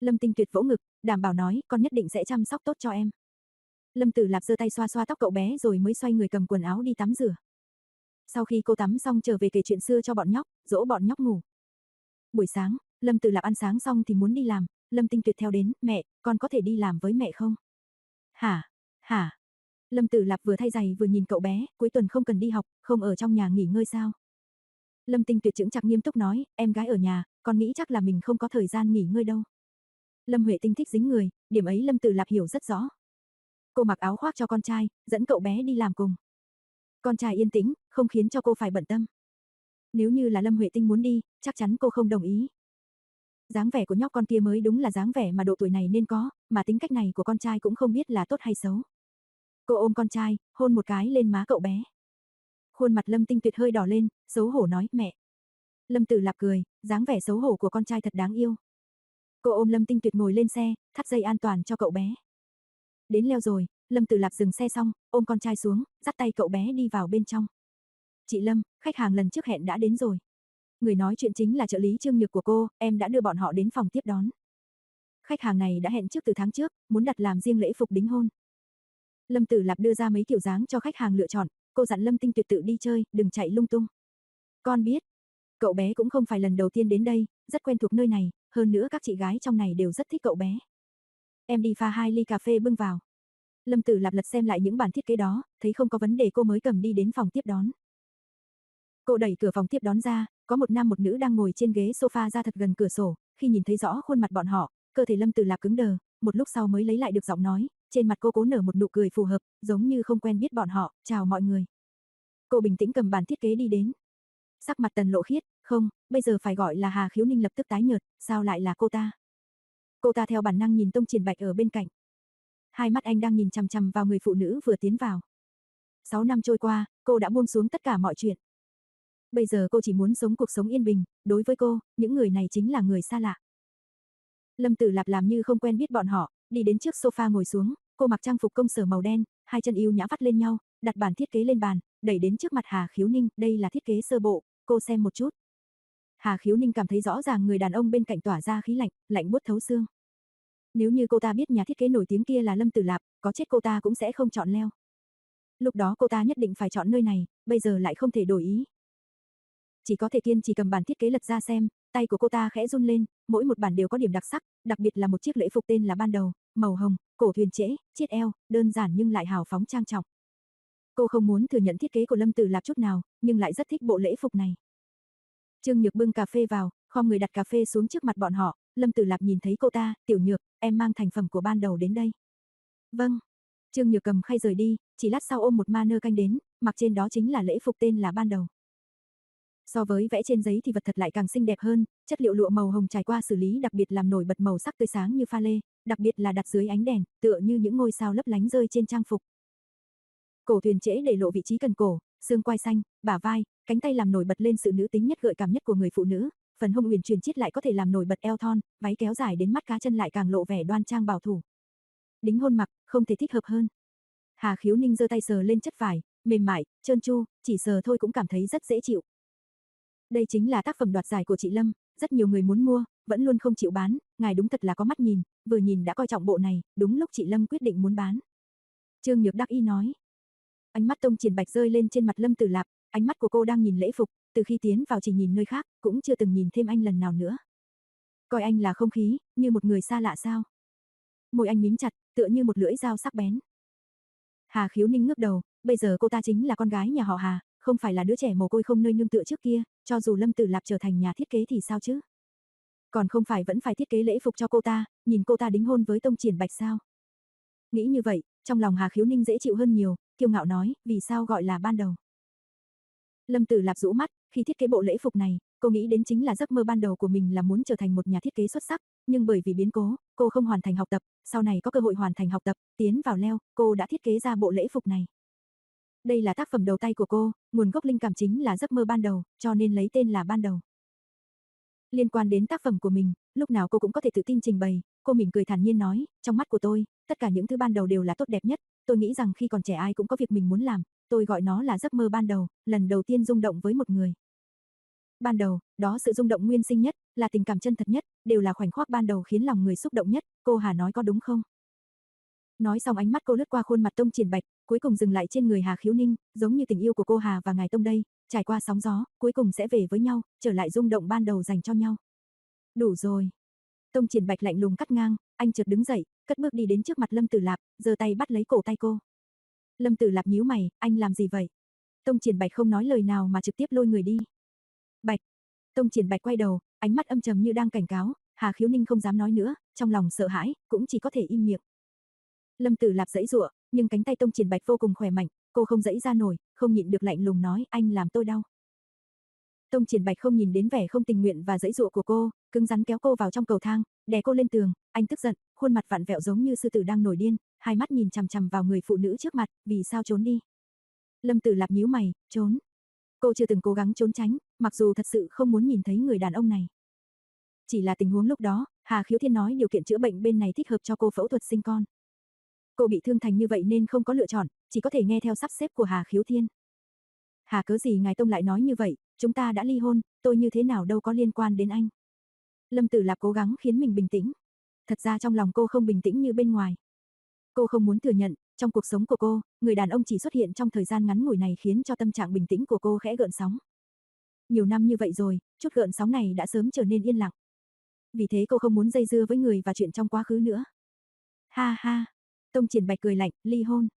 Lâm Tinh Tuyệt vỗ ngực, đảm bảo nói, con nhất định sẽ chăm sóc tốt cho em. Lâm Tử Lạp giơ tay xoa xoa tóc cậu bé rồi mới xoay người cầm quần áo đi tắm rửa. Sau khi cô tắm xong trở về kể chuyện xưa cho bọn nhóc, dỗ bọn nhóc ngủ. Buổi sáng, Lâm Tử Lạp ăn sáng xong thì muốn đi làm, Lâm Tinh Tuyệt theo đến, mẹ, con có thể đi làm với mẹ không? Hả? Hả? Lâm Tử Lạp vừa thay giày vừa nhìn cậu bé, cuối tuần không cần đi học, không ở trong nhà nghỉ ngơi sao? Lâm Tinh Tuyệt chững chặt nghiêm túc nói, em gái ở nhà, con nghĩ chắc là mình không có thời gian nghỉ ngơi đâu. Lâm Huệ Tinh thích dính người, điểm ấy Lâm Tử Lạp hiểu rất rõ. Cô mặc áo khoác cho con trai, dẫn cậu bé đi làm cùng. Con trai yên tĩnh, không khiến cho cô phải bận tâm. Nếu như là Lâm Huệ Tinh muốn đi, chắc chắn cô không đồng ý. Dáng vẻ của nhóc con kia mới đúng là dáng vẻ mà độ tuổi này nên có, mà tính cách này của con trai cũng không biết là tốt hay xấu. Cô ôm con trai, hôn một cái lên má cậu bé. Khuôn mặt Lâm Tinh Tuyệt hơi đỏ lên, xấu hổ nói, mẹ. Lâm Tử Lạp cười, dáng vẻ xấu hổ của con trai thật đáng yêu. Cô ôm Lâm Tinh Tuyệt ngồi lên xe, thắt dây an toàn cho cậu bé. Đến leo rồi, Lâm Tử Lạp dừng xe xong, ôm con trai xuống, dắt tay cậu bé đi vào bên trong. Chị Lâm, khách hàng lần trước hẹn đã đến rồi. Người nói chuyện chính là trợ lý Trương Nhược của cô, em đã đưa bọn họ đến phòng tiếp đón. Khách hàng này đã hẹn trước từ tháng trước, muốn đặt làm riêng lễ phục đính hôn. Lâm Tử Lạp đưa ra mấy kiểu dáng cho khách hàng lựa chọn, cô dặn Lâm Tinh Tuyệt tự đi chơi, đừng chạy lung tung. Con biết, cậu bé cũng không phải lần đầu tiên đến đây, rất quen thuộc nơi này, hơn nữa các chị gái trong này đều rất thích cậu bé. Em đi pha hai ly cà phê bưng vào. Lâm Tử Lạp lật xem lại những bản thiết kế đó, thấy không có vấn đề cô mới cầm đi đến phòng tiếp đón. Cô đẩy cửa phòng tiếp đón ra, có một nam một nữ đang ngồi trên ghế sofa ra thật gần cửa sổ, khi nhìn thấy rõ khuôn mặt bọn họ, cơ thể Lâm Tử Lạp cứng đờ, một lúc sau mới lấy lại được giọng nói, trên mặt cô cố nở một nụ cười phù hợp, giống như không quen biết bọn họ, chào mọi người. Cô bình tĩnh cầm bản thiết kế đi đến. Sắc mặt Tần Lộ Khiết, không, bây giờ phải gọi là Hà Khiếu Ninh lập tức tái nhợt, sao lại là cô ta? Cô ta theo bản năng nhìn Tông Triển Bạch ở bên cạnh. Hai mắt anh đang nhìn chằm chằm vào người phụ nữ vừa tiến vào. Sáu năm trôi qua, cô đã buông xuống tất cả mọi chuyện. Bây giờ cô chỉ muốn sống cuộc sống yên bình, đối với cô, những người này chính là người xa lạ. Lâm Tử Lạp làm như không quen biết bọn họ, đi đến trước sofa ngồi xuống, cô mặc trang phục công sở màu đen, hai chân yêu nhã vắt lên nhau, đặt bản thiết kế lên bàn, đẩy đến trước mặt Hà Khiếu Ninh, đây là thiết kế sơ bộ, cô xem một chút. Hà Khiếu Ninh cảm thấy rõ ràng người đàn ông bên cạnh tỏa ra khí lạnh, lạnh buốt thấu xương. Nếu như cô ta biết nhà thiết kế nổi tiếng kia là Lâm Tử Lạp, có chết cô ta cũng sẽ không chọn leo. Lúc đó cô ta nhất định phải chọn nơi này, bây giờ lại không thể đổi ý. Chỉ có thể kiên trì cầm bản thiết kế lật ra xem, tay của cô ta khẽ run lên, mỗi một bản đều có điểm đặc sắc, đặc biệt là một chiếc lễ phục tên là ban đầu, màu hồng, cổ thuyền trễ, chiếc eo, đơn giản nhưng lại hào phóng trang trọng. Cô không muốn thừa nhận thiết kế của Lâm Tử Lạp chút nào, nhưng lại rất thích bộ lễ phục này. Trương Nhược bưng cà phê vào, khom người đặt cà phê xuống trước mặt bọn họ, Lâm Tử Lạp nhìn thấy cô ta, "Tiểu Nhược, em mang thành phẩm của ban đầu đến đây." "Vâng." Trương Nhược cầm khay rời đi, chỉ lát sau ôm một ma nơ canh đến, mặc trên đó chính là lễ phục tên là ban đầu. So với vẽ trên giấy thì vật thật lại càng xinh đẹp hơn, chất liệu lụa màu hồng trải qua xử lý đặc biệt làm nổi bật màu sắc tươi sáng như pha lê, đặc biệt là đặt dưới ánh đèn, tựa như những ngôi sao lấp lánh rơi trên trang phục. Cổ thuyền trễ để lộ vị trí cần cổ, xương quai xanh, bả vai, cánh tay làm nổi bật lên sự nữ tính nhất gợi cảm nhất của người phụ nữ, phần hông uyển chuyển chiết lại có thể làm nổi bật eo thon, váy kéo dài đến mắt cá chân lại càng lộ vẻ đoan trang bảo thủ. Đính hôn mặc, không thể thích hợp hơn. Hà Khiếu Ninh giơ tay sờ lên chất vải, mềm mại, trơn tru, chỉ sờ thôi cũng cảm thấy rất dễ chịu. Đây chính là tác phẩm đoạt giải của chị Lâm, rất nhiều người muốn mua, vẫn luôn không chịu bán, ngài đúng thật là có mắt nhìn, vừa nhìn đã coi trọng bộ này, đúng lúc chị Lâm quyết định muốn bán. Trương Nhược đắc y nói. Ánh mắt Tông Triển Bạch rơi lên trên mặt Lâm Tử Lạp, ánh mắt của cô đang nhìn lễ phục, từ khi tiến vào chỉ nhìn nơi khác, cũng chưa từng nhìn thêm anh lần nào nữa. Coi anh là không khí, như một người xa lạ sao? Môi anh mím chặt, tựa như một lưỡi dao sắc bén. Hà Khiếu Ninh ngước đầu, bây giờ cô ta chính là con gái nhà họ Hà, không phải là đứa trẻ mồ côi không nơi nương tựa trước kia, cho dù Lâm Tử Lạp trở thành nhà thiết kế thì sao chứ? Còn không phải vẫn phải thiết kế lễ phục cho cô ta, nhìn cô ta đính hôn với Tông Triển Bạch sao? Nghĩ như vậy, trong lòng Hà Khiếu Ninh dễ chịu hơn nhiều, kiêu ngạo nói, vì sao gọi là ban đầu. Lâm Tử Lạp rũ mắt, khi thiết kế bộ lễ phục này, cô nghĩ đến chính là giấc mơ ban đầu của mình là muốn trở thành một nhà thiết kế xuất sắc, nhưng bởi vì biến cố, cô không hoàn thành học tập, sau này có cơ hội hoàn thành học tập, tiến vào leo, cô đã thiết kế ra bộ lễ phục này. Đây là tác phẩm đầu tay của cô, nguồn gốc linh cảm chính là giấc mơ ban đầu, cho nên lấy tên là ban đầu. Liên quan đến tác phẩm của mình, lúc nào cô cũng có thể tự tin trình bày, cô mỉm cười thản nhiên nói, trong mắt của tôi, tất cả những thứ ban đầu đều là tốt đẹp nhất, tôi nghĩ rằng khi còn trẻ ai cũng có việc mình muốn làm, tôi gọi nó là giấc mơ ban đầu, lần đầu tiên rung động với một người. Ban đầu, đó sự rung động nguyên sinh nhất, là tình cảm chân thật nhất, đều là khoảnh khắc ban đầu khiến lòng người xúc động nhất, cô Hà nói có đúng không? Nói xong ánh mắt cô lướt qua khuôn mặt Tông Triển Bạch, cuối cùng dừng lại trên người Hà Khiếu Ninh, giống như tình yêu của cô Hà và ngài Tông đây, trải qua sóng gió, cuối cùng sẽ về với nhau, trở lại rung động ban đầu dành cho nhau. Đủ rồi. Tông Triển Bạch lạnh lùng cắt ngang, anh chợt đứng dậy, cất bước đi đến trước mặt Lâm Tử Lạp, giơ tay bắt lấy cổ tay cô. Lâm Tử Lạp nhíu mày, anh làm gì vậy? Tông Triển Bạch không nói lời nào mà trực tiếp lôi người đi. Bạch. Tông Triển Bạch quay đầu, ánh mắt âm trầm như đang cảnh cáo, Hà Khiếu Ninh không dám nói nữa, trong lòng sợ hãi, cũng chỉ có thể im miệng. Lâm Tử Lạp dãy dụa, nhưng cánh tay Tông Triển Bạch vô cùng khỏe mạnh, cô không dãy ra nổi, không nhịn được lạnh lùng nói, anh làm tôi đau. Tông Triển Bạch không nhìn đến vẻ không tình nguyện và dãy dụa của cô, cứng rắn kéo cô vào trong cầu thang, đè cô lên tường, anh tức giận, khuôn mặt vặn vẹo giống như sư tử đang nổi điên, hai mắt nhìn chằm chằm vào người phụ nữ trước mặt, vì sao trốn đi? Lâm Tử Lạp nhíu mày, trốn. Cô chưa từng cố gắng trốn tránh, mặc dù thật sự không muốn nhìn thấy người đàn ông này. Chỉ là tình huống lúc đó, Hà Khiếu Thiên nói điều kiện chữa bệnh bên này thích hợp cho cô phẫu thuật sinh con. Cô bị thương thành như vậy nên không có lựa chọn, chỉ có thể nghe theo sắp xếp của Hà Khiếu Thiên. Hà cớ gì ngài Tông lại nói như vậy, chúng ta đã ly hôn, tôi như thế nào đâu có liên quan đến anh. Lâm Tử Lạp cố gắng khiến mình bình tĩnh. Thật ra trong lòng cô không bình tĩnh như bên ngoài. Cô không muốn thừa nhận, trong cuộc sống của cô, người đàn ông chỉ xuất hiện trong thời gian ngắn ngủi này khiến cho tâm trạng bình tĩnh của cô khẽ gợn sóng. Nhiều năm như vậy rồi, chút gợn sóng này đã sớm trở nên yên lặng. Vì thế cô không muốn dây dưa với người và chuyện trong quá khứ nữa. Ha ha, Tông Triển Bạch cười lạnh, ly hôn.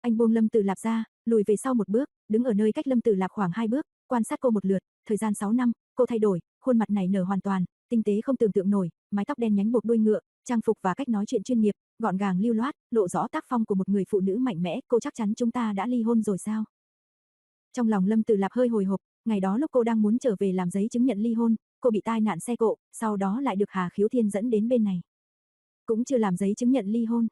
Anh buông Lâm Tử Lạp ra, lùi về sau một bước, đứng ở nơi cách Lâm Tử Lạp khoảng hai bước, quan sát cô một lượt, thời gian 6 năm, cô thay đổi, khuôn mặt này nở hoàn toàn, tinh tế không tưởng tượng nổi, mái tóc đen nhánh buộc đuôi ngựa, trang phục và cách nói chuyện chuyên nghiệp, gọn gàng lưu loát, lộ rõ tác phong của một người phụ nữ mạnh mẽ, cô chắc chắn chúng ta đã ly hôn rồi sao? Trong lòng Lâm Tử Lạp hơi hồi hộp, ngày đó lúc cô đang muốn trở về làm giấy chứng nhận ly hôn, cô bị tai nạn xe cộ, sau đó lại được Hà Khiếu Thiên dẫn đến bên này. Cũng chưa làm giấy chứng nhận ly hôn.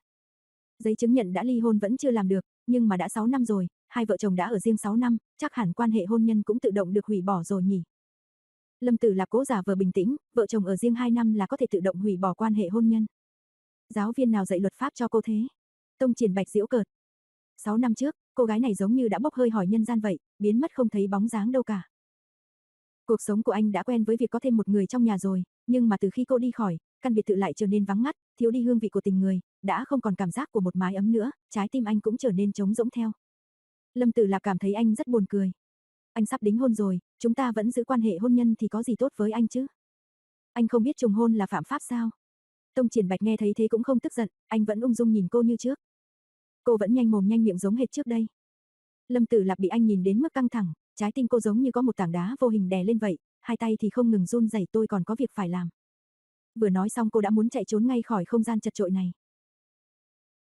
Giấy chứng nhận đã ly hôn vẫn chưa làm được, nhưng mà đã 6 năm rồi, hai vợ chồng đã ở riêng 6 năm, chắc hẳn quan hệ hôn nhân cũng tự động được hủy bỏ rồi nhỉ. Lâm Tử Lạp cố giả vờ bình tĩnh, vợ chồng ở riêng 2 năm là có thể tự động hủy bỏ quan hệ hôn nhân. Giáo viên nào dạy luật pháp cho cô thế? Tông Triển Bạch diễu cợt. 6 năm trước, cô gái này giống như đã bốc hơi hỏi nhân gian vậy, biến mất không thấy bóng dáng đâu cả. Cuộc sống của anh đã quen với việc có thêm một người trong nhà rồi, nhưng mà từ khi cô đi khỏi, căn biệt thự lại trở nên vắng ngắt, thiếu đi hương vị của tình người, đã không còn cảm giác của một mái ấm nữa, trái tim anh cũng trở nên trống rỗng theo. Lâm Tử Lạp cảm thấy anh rất buồn cười. Anh sắp đính hôn rồi, chúng ta vẫn giữ quan hệ hôn nhân thì có gì tốt với anh chứ? Anh không biết trùng hôn là phạm pháp sao? Tông Triển Bạch nghe thấy thế cũng không tức giận, anh vẫn ung dung nhìn cô như trước. Cô vẫn nhanh mồm nhanh miệng giống hệt trước đây. Lâm Tử Lạp bị anh nhìn đến mức căng thẳng, trái tim cô giống như có một tảng đá vô hình đè lên vậy, hai tay thì không ngừng run rẩy tôi còn có việc phải làm. Vừa nói xong cô đã muốn chạy trốn ngay khỏi không gian chật trội này.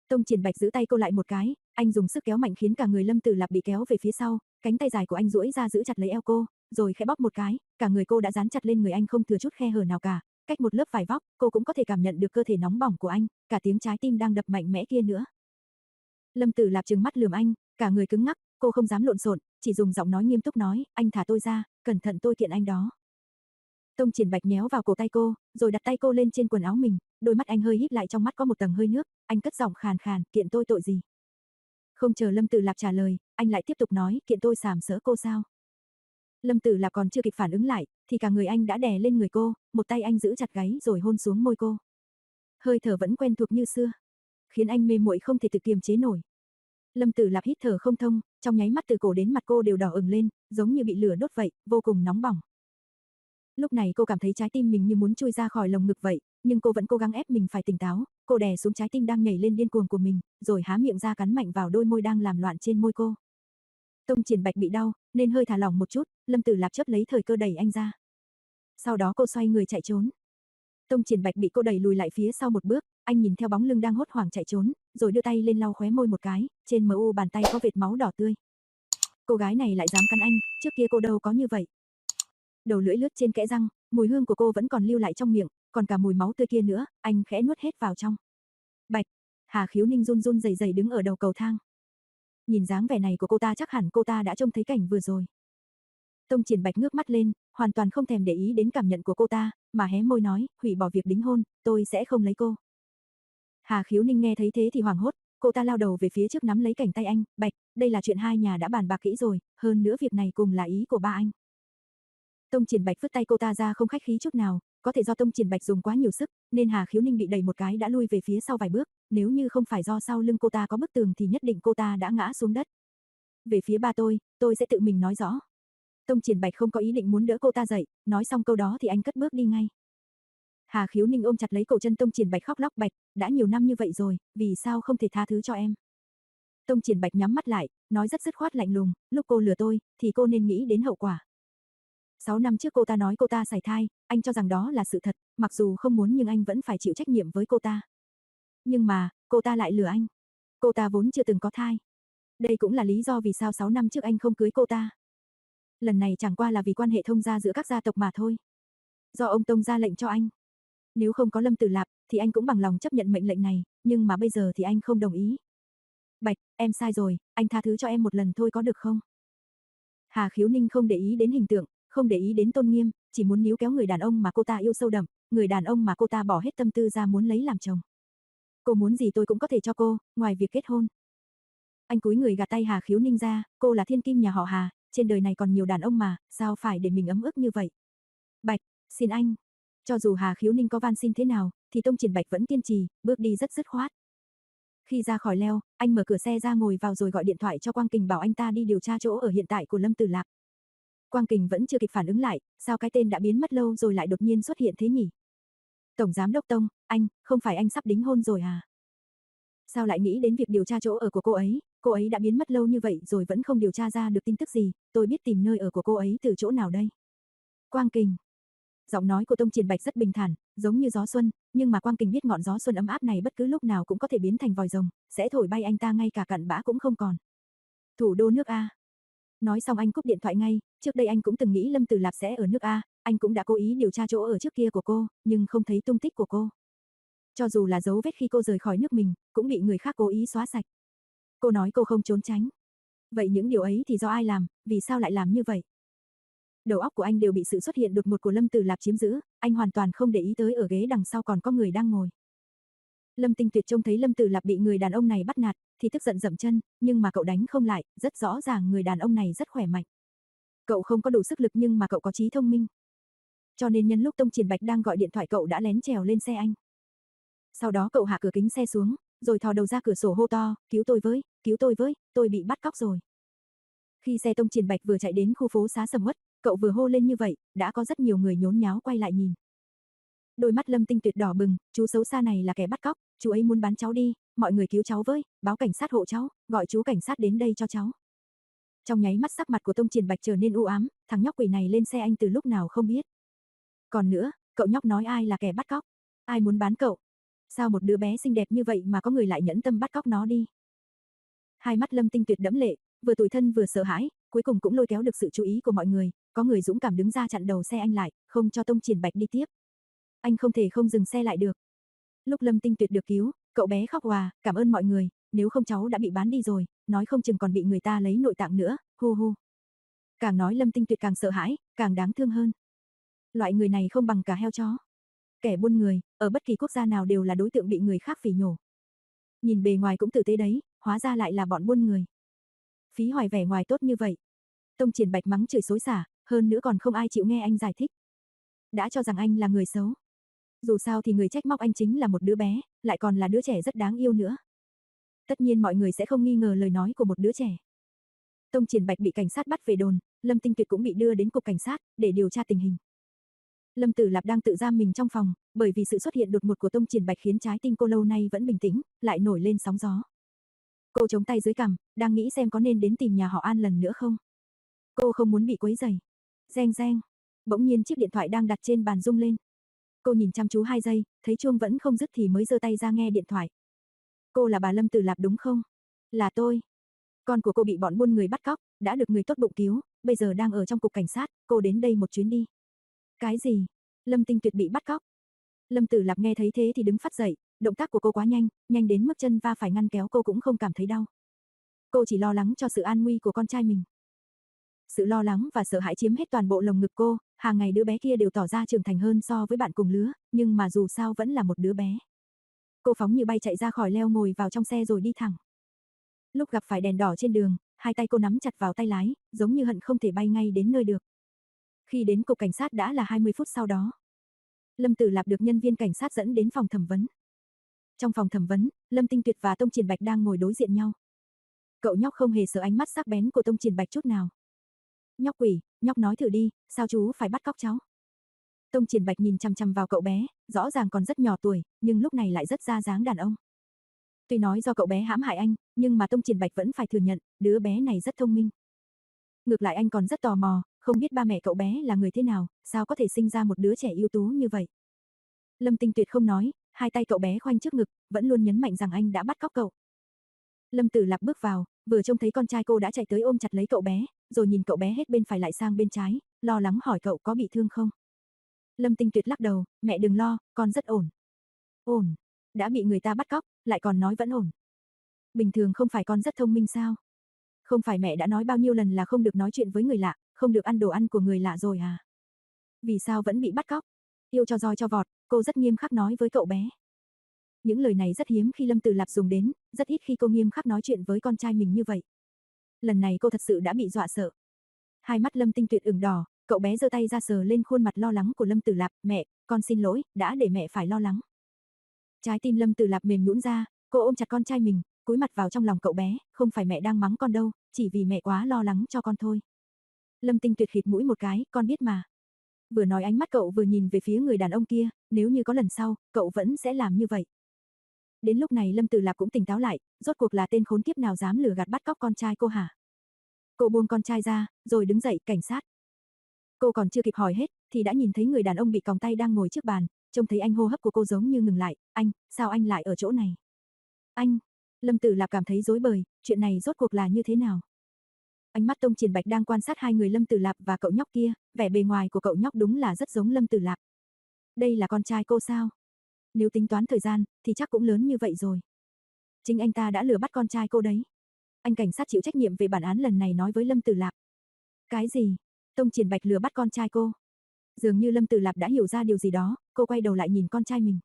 Tông Triển Bạch giữ tay cô lại một cái, anh dùng sức kéo mạnh khiến cả người Lâm Tử Lạp bị kéo về phía sau, cánh tay dài của anh duỗi ra giữ chặt lấy eo cô, rồi khẽ bóp một cái, cả người cô đã dán chặt lên người anh không thừa chút khe hở nào cả, cách một lớp vải vóc, cô cũng có thể cảm nhận được cơ thể nóng bỏng của anh, cả tiếng trái tim đang đập mạnh mẽ kia nữa. Lâm Tử Lạp trừng mắt lườm anh, cả người cứng ngắc, cô không dám lộn xộn, chỉ dùng giọng nói nghiêm túc nói, anh thả tôi ra, cẩn thận tôi kiện anh đó. Tông Triển Bạch nhéo vào cổ tay cô, rồi đặt tay cô lên trên quần áo mình, đôi mắt anh hơi híp lại trong mắt có một tầng hơi nước, anh cất giọng khàn khàn, kiện tôi tội gì? Không chờ Lâm Tử Lạp trả lời, anh lại tiếp tục nói, kiện tôi sàm sỡ cô sao? Lâm Tử Lạp còn chưa kịp phản ứng lại, thì cả người anh đã đè lên người cô, một tay anh giữ chặt gáy rồi hôn xuống môi cô. Hơi thở vẫn quen thuộc như xưa, khiến anh mê muội không thể tự kiềm chế nổi. Lâm Tử Lạp hít thở không thông, trong nháy mắt từ cổ đến mặt cô đều đỏ ửng lên, giống như bị lửa đốt vậy, vô cùng nóng bỏng. Lúc này cô cảm thấy trái tim mình như muốn chui ra khỏi lồng ngực vậy, nhưng cô vẫn cố gắng ép mình phải tỉnh táo, cô đè xuống trái tim đang nhảy lên điên cuồng của mình, rồi há miệng ra cắn mạnh vào đôi môi đang làm loạn trên môi cô. Tông Triển Bạch bị đau, nên hơi thả lỏng một chút, Lâm Tử Lạp chớp lấy thời cơ đẩy anh ra. Sau đó cô xoay người chạy trốn. Tông Triển Bạch bị cô đẩy lùi lại phía sau một bước, anh nhìn theo bóng lưng đang hốt hoảng chạy trốn, rồi đưa tay lên lau khóe môi một cái, trên mu bàn tay có vệt máu đỏ tươi. Cô gái này lại dám cắn anh, trước kia cô đâu có như vậy. Đầu lưỡi lướt trên kẽ răng, mùi hương của cô vẫn còn lưu lại trong miệng, còn cả mùi máu tươi kia nữa, anh khẽ nuốt hết vào trong. Bạch, Hà Khiếu Ninh run run rẩy rẩy đứng ở đầu cầu thang. Nhìn dáng vẻ này của cô ta chắc hẳn cô ta đã trông thấy cảnh vừa rồi. Tông Triển Bạch ngước mắt lên, hoàn toàn không thèm để ý đến cảm nhận của cô ta, mà hé môi nói, hủy bỏ việc đính hôn, tôi sẽ không lấy cô. Hà Khiếu Ninh nghe thấy thế thì hoảng hốt, cô ta lao đầu về phía trước nắm lấy cảnh tay anh, Bạch, đây là chuyện hai nhà đã bàn bạc kỹ rồi, hơn nữa việc này cùng là ý của ba anh. Tông Triển Bạch vứt tay cô ta ra không khách khí chút nào, có thể do Tông Triển Bạch dùng quá nhiều sức, nên Hà Khiếu Ninh bị đẩy một cái đã lui về phía sau vài bước, nếu như không phải do sau lưng cô ta có bức tường thì nhất định cô ta đã ngã xuống đất. Về phía ba tôi, tôi sẽ tự mình nói rõ. Tông Triển Bạch không có ý định muốn đỡ cô ta dậy, nói xong câu đó thì anh cất bước đi ngay. Hà Khiếu Ninh ôm chặt lấy cổ chân Tông Triển Bạch khóc lóc bạch, đã nhiều năm như vậy rồi, vì sao không thể tha thứ cho em? Tông Triển Bạch nhắm mắt lại, nói rất dứt khoát lạnh lùng, lúc cô lừa tôi, thì cô nên nghĩ đến hậu quả. 6 năm trước cô ta nói cô ta sảy thai, anh cho rằng đó là sự thật, mặc dù không muốn nhưng anh vẫn phải chịu trách nhiệm với cô ta. Nhưng mà, cô ta lại lừa anh. Cô ta vốn chưa từng có thai. Đây cũng là lý do vì sao 6 năm trước anh không cưới cô ta. Lần này chẳng qua là vì quan hệ thông gia giữa các gia tộc mà thôi. Do ông Tông ra lệnh cho anh. Nếu không có Lâm Tử Lạp, thì anh cũng bằng lòng chấp nhận mệnh lệnh này, nhưng mà bây giờ thì anh không đồng ý. Bạch, em sai rồi, anh tha thứ cho em một lần thôi có được không? Hà Khiếu Ninh không để ý đến hình tượng, không để ý đến tôn nghiêm, chỉ muốn níu kéo người đàn ông mà cô ta yêu sâu đậm, người đàn ông mà cô ta bỏ hết tâm tư ra muốn lấy làm chồng. Cô muốn gì tôi cũng có thể cho cô, ngoài việc kết hôn. Anh cúi người gạt tay Hà Khiếu Ninh ra, cô là thiên kim nhà họ Hà, trên đời này còn nhiều đàn ông mà, sao phải để mình ấm ức như vậy. Bạch, xin anh. Cho dù Hà Khiếu Ninh có van xin thế nào, thì Tông Triển Bạch vẫn kiên trì, bước đi rất dứt khoát. Khi ra khỏi leo, anh mở cửa xe ra ngồi vào rồi gọi điện thoại cho Quang Kình bảo anh ta đi điều tra chỗ ở hiện tại của Lâm Tử Lạc. Quang Kình vẫn chưa kịp phản ứng lại, sao cái tên đã biến mất lâu rồi lại đột nhiên xuất hiện thế nhỉ? Tổng Giám Đốc Tông, anh, không phải anh sắp đính hôn rồi à? Sao lại nghĩ đến việc điều tra chỗ ở của cô ấy, cô ấy đã biến mất lâu như vậy rồi vẫn không điều tra ra được tin tức gì, tôi biết tìm nơi ở của cô ấy từ chỗ nào đây? Quang Kình. Giọng nói của Tông Triển Bạch rất bình thản, giống như gió xuân, nhưng mà Quang Kình biết ngọn gió xuân ấm áp này bất cứ lúc nào cũng có thể biến thành vòi rồng, sẽ thổi bay anh ta ngay cả cặn bã cũng không còn. Thủ đô nước A. Nói xong anh cúp điện thoại ngay, trước đây anh cũng từng nghĩ Lâm Tử Lạp sẽ ở nước A, anh cũng đã cố ý điều tra chỗ ở trước kia của cô, nhưng không thấy tung tích của cô. Cho dù là dấu vết khi cô rời khỏi nước mình, cũng bị người khác cố ý xóa sạch. Cô nói cô không trốn tránh. Vậy những điều ấy thì do ai làm, vì sao lại làm như vậy? Đầu óc của anh đều bị sự xuất hiện đột ngột của Lâm Tử Lạp chiếm giữ, anh hoàn toàn không để ý tới ở ghế đằng sau còn có người đang ngồi. Lâm Tinh Tuyệt trông thấy Lâm Tử Lạp bị người đàn ông này bắt nạt, thì tức giận dậm chân, nhưng mà cậu đánh không lại, rất rõ ràng người đàn ông này rất khỏe mạnh. Cậu không có đủ sức lực nhưng mà cậu có trí thông minh. Cho nên nhân lúc Tông Triển Bạch đang gọi điện thoại cậu đã lén trèo lên xe anh. Sau đó cậu hạ cửa kính xe xuống, rồi thò đầu ra cửa sổ hô to, cứu tôi với, cứu tôi với, tôi bị bắt cóc rồi. Khi xe Tông Triển Bạch vừa chạy đến khu phố xá sầm uất, cậu vừa hô lên như vậy, đã có rất nhiều người nhốn nháo quay lại nhìn. Đôi mắt Lâm Tinh Tuyệt đỏ bừng, chú xấu xa này là kẻ bắt cóc, chú ấy muốn bán cháu đi, mọi người cứu cháu với, báo cảnh sát hộ cháu, gọi chú cảnh sát đến đây cho cháu. Trong nháy mắt sắc mặt của Tông Triển Bạch trở nên u ám, thằng nhóc quỷ này lên xe anh từ lúc nào không biết. Còn nữa, cậu nhóc nói ai là kẻ bắt cóc? Ai muốn bán cậu? Sao một đứa bé xinh đẹp như vậy mà có người lại nhẫn tâm bắt cóc nó đi? Hai mắt Lâm Tinh Tuyệt đẫm lệ, vừa tủi thân vừa sợ hãi, cuối cùng cũng lôi kéo được sự chú ý của mọi người, có người dũng cảm đứng ra chặn đầu xe anh lại, không cho Tông Triển Bạch đi tiếp. Anh không thể không dừng xe lại được. Lúc Lâm Tinh Tuyệt được cứu, cậu bé khóc hòa, cảm ơn mọi người, nếu không cháu đã bị bán đi rồi, nói không chừng còn bị người ta lấy nội tạng nữa, hu hu. Càng nói Lâm Tinh Tuyệt càng sợ hãi, càng đáng thương hơn. Loại người này không bằng cả heo chó. Kẻ buôn người, ở bất kỳ quốc gia nào đều là đối tượng bị người khác phỉ nhổ. Nhìn bề ngoài cũng tử tế đấy, hóa ra lại là bọn buôn người. Phí hoài vẻ ngoài tốt như vậy. Tông triển bạch mắng chửi xối xả, hơn nữa còn không ai chịu nghe anh giải thích. Đã cho rằng anh là người xấu. Dù sao thì người trách móc anh chính là một đứa bé, lại còn là đứa trẻ rất đáng yêu nữa. Tất nhiên mọi người sẽ không nghi ngờ lời nói của một đứa trẻ. Tông Triển Bạch bị cảnh sát bắt về đồn, Lâm Tinh Tuyệt cũng bị đưa đến cục cảnh sát để điều tra tình hình. Lâm Tử Lạp đang tự giam mình trong phòng, bởi vì sự xuất hiện đột ngột của Tông Triển Bạch khiến trái tim cô lâu nay vẫn bình tĩnh, lại nổi lên sóng gió. Cô chống tay dưới cằm, đang nghĩ xem có nên đến tìm nhà họ An lần nữa không. Cô không muốn bị quấy rầy. Reng reng. Bỗng nhiên chiếc điện thoại đang đặt trên bàn rung lên. Cô nhìn chăm chú hai giây, thấy chuông vẫn không dứt thì mới giơ tay ra nghe điện thoại. Cô là bà Lâm Tử Lạp đúng không? Là tôi. Con của cô bị bọn buôn người bắt cóc, đã được người tốt bụng cứu, bây giờ đang ở trong cục cảnh sát, cô đến đây một chuyến đi. Cái gì? Lâm Tinh Tuyệt bị bắt cóc. Lâm Tử Lạp nghe thấy thế thì đứng phát dậy, động tác của cô quá nhanh, nhanh đến mức chân va phải ngăn kéo cô cũng không cảm thấy đau. Cô chỉ lo lắng cho sự an nguy của con trai mình. Sự lo lắng và sợ hãi chiếm hết toàn bộ lồng ngực cô, hàng ngày đứa bé kia đều tỏ ra trưởng thành hơn so với bạn cùng lứa, nhưng mà dù sao vẫn là một đứa bé. Cô phóng như bay chạy ra khỏi leo ngồi vào trong xe rồi đi thẳng. Lúc gặp phải đèn đỏ trên đường, hai tay cô nắm chặt vào tay lái, giống như hận không thể bay ngay đến nơi được. Khi đến cục cảnh sát đã là 20 phút sau đó. Lâm Tử Lạp được nhân viên cảnh sát dẫn đến phòng thẩm vấn. Trong phòng thẩm vấn, Lâm Tinh Tuyệt và Tông Triển Bạch đang ngồi đối diện nhau. Cậu nhóc không hề sợ ánh mắt sắc bén của Tông Triển Bạch chút nào. Nhóc quỷ, nhóc nói thử đi, sao chú phải bắt cóc cháu? Tông Triển Bạch nhìn chăm chăm vào cậu bé, rõ ràng còn rất nhỏ tuổi, nhưng lúc này lại rất ra dáng đàn ông. Tuy nói do cậu bé hãm hại anh, nhưng mà Tông Triển Bạch vẫn phải thừa nhận, đứa bé này rất thông minh. Ngược lại anh còn rất tò mò, không biết ba mẹ cậu bé là người thế nào, sao có thể sinh ra một đứa trẻ ưu tú như vậy. Lâm Tinh Tuyệt không nói, hai tay cậu bé khoanh trước ngực, vẫn luôn nhấn mạnh rằng anh đã bắt cóc cậu. Lâm Tử Lạc bước vào, vừa trông thấy con trai cô đã chạy tới ôm chặt lấy cậu bé, rồi nhìn cậu bé hết bên phải lại sang bên trái, lo lắng hỏi cậu có bị thương không. Lâm Tinh Tuyệt lắc đầu, mẹ đừng lo, con rất ổn. Ổn, đã bị người ta bắt cóc, lại còn nói vẫn ổn. Bình thường không phải con rất thông minh sao? Không phải mẹ đã nói bao nhiêu lần là không được nói chuyện với người lạ, không được ăn đồ ăn của người lạ rồi à? Vì sao vẫn bị bắt cóc? Yêu cho roi cho vọt, cô rất nghiêm khắc nói với cậu bé. Những lời này rất hiếm khi Lâm Tử Lạp dùng đến, rất ít khi cô nghiêm khắc nói chuyện với con trai mình như vậy. Lần này cô thật sự đã bị dọa sợ. Hai mắt Lâm Tinh Tuyệt ửng đỏ, cậu bé giơ tay ra sờ lên khuôn mặt lo lắng của Lâm Tử Lạp, "Mẹ, con xin lỗi, đã để mẹ phải lo lắng." Trái tim Lâm Tử Lạp mềm nhũn ra, cô ôm chặt con trai mình, cúi mặt vào trong lòng cậu bé, "Không phải mẹ đang mắng con đâu, chỉ vì mẹ quá lo lắng cho con thôi." Lâm Tinh Tuyệt khịt mũi một cái, "Con biết mà." Vừa nói ánh mắt cậu vừa nhìn về phía người đàn ông kia, nếu như có lần sau, cậu vẫn sẽ làm như vậy. Đến lúc này Lâm Tử Lạp cũng tỉnh táo lại, rốt cuộc là tên khốn kiếp nào dám lừa gạt bắt cóc con trai cô hả? Cô buông con trai ra, rồi đứng dậy, cảnh sát. Cô còn chưa kịp hỏi hết, thì đã nhìn thấy người đàn ông bị còng tay đang ngồi trước bàn, trông thấy anh hô hấp của cô giống như ngừng lại, anh, sao anh lại ở chỗ này? Anh, Lâm Tử Lạp cảm thấy rối bời, chuyện này rốt cuộc là như thế nào? Ánh mắt Tông Triển Bạch đang quan sát hai người Lâm Tử Lạp và cậu nhóc kia, vẻ bề ngoài của cậu nhóc đúng là rất giống Lâm Tử Lạp. Đây là con trai cô sao? Nếu tính toán thời gian, thì chắc cũng lớn như vậy rồi. Chính anh ta đã lừa bắt con trai cô đấy. Anh cảnh sát chịu trách nhiệm về bản án lần này nói với Lâm Tử Lạp. Cái gì? Tông Triển Bạch lừa bắt con trai cô. Dường như Lâm Tử Lạp đã hiểu ra điều gì đó, cô quay đầu lại nhìn con trai mình.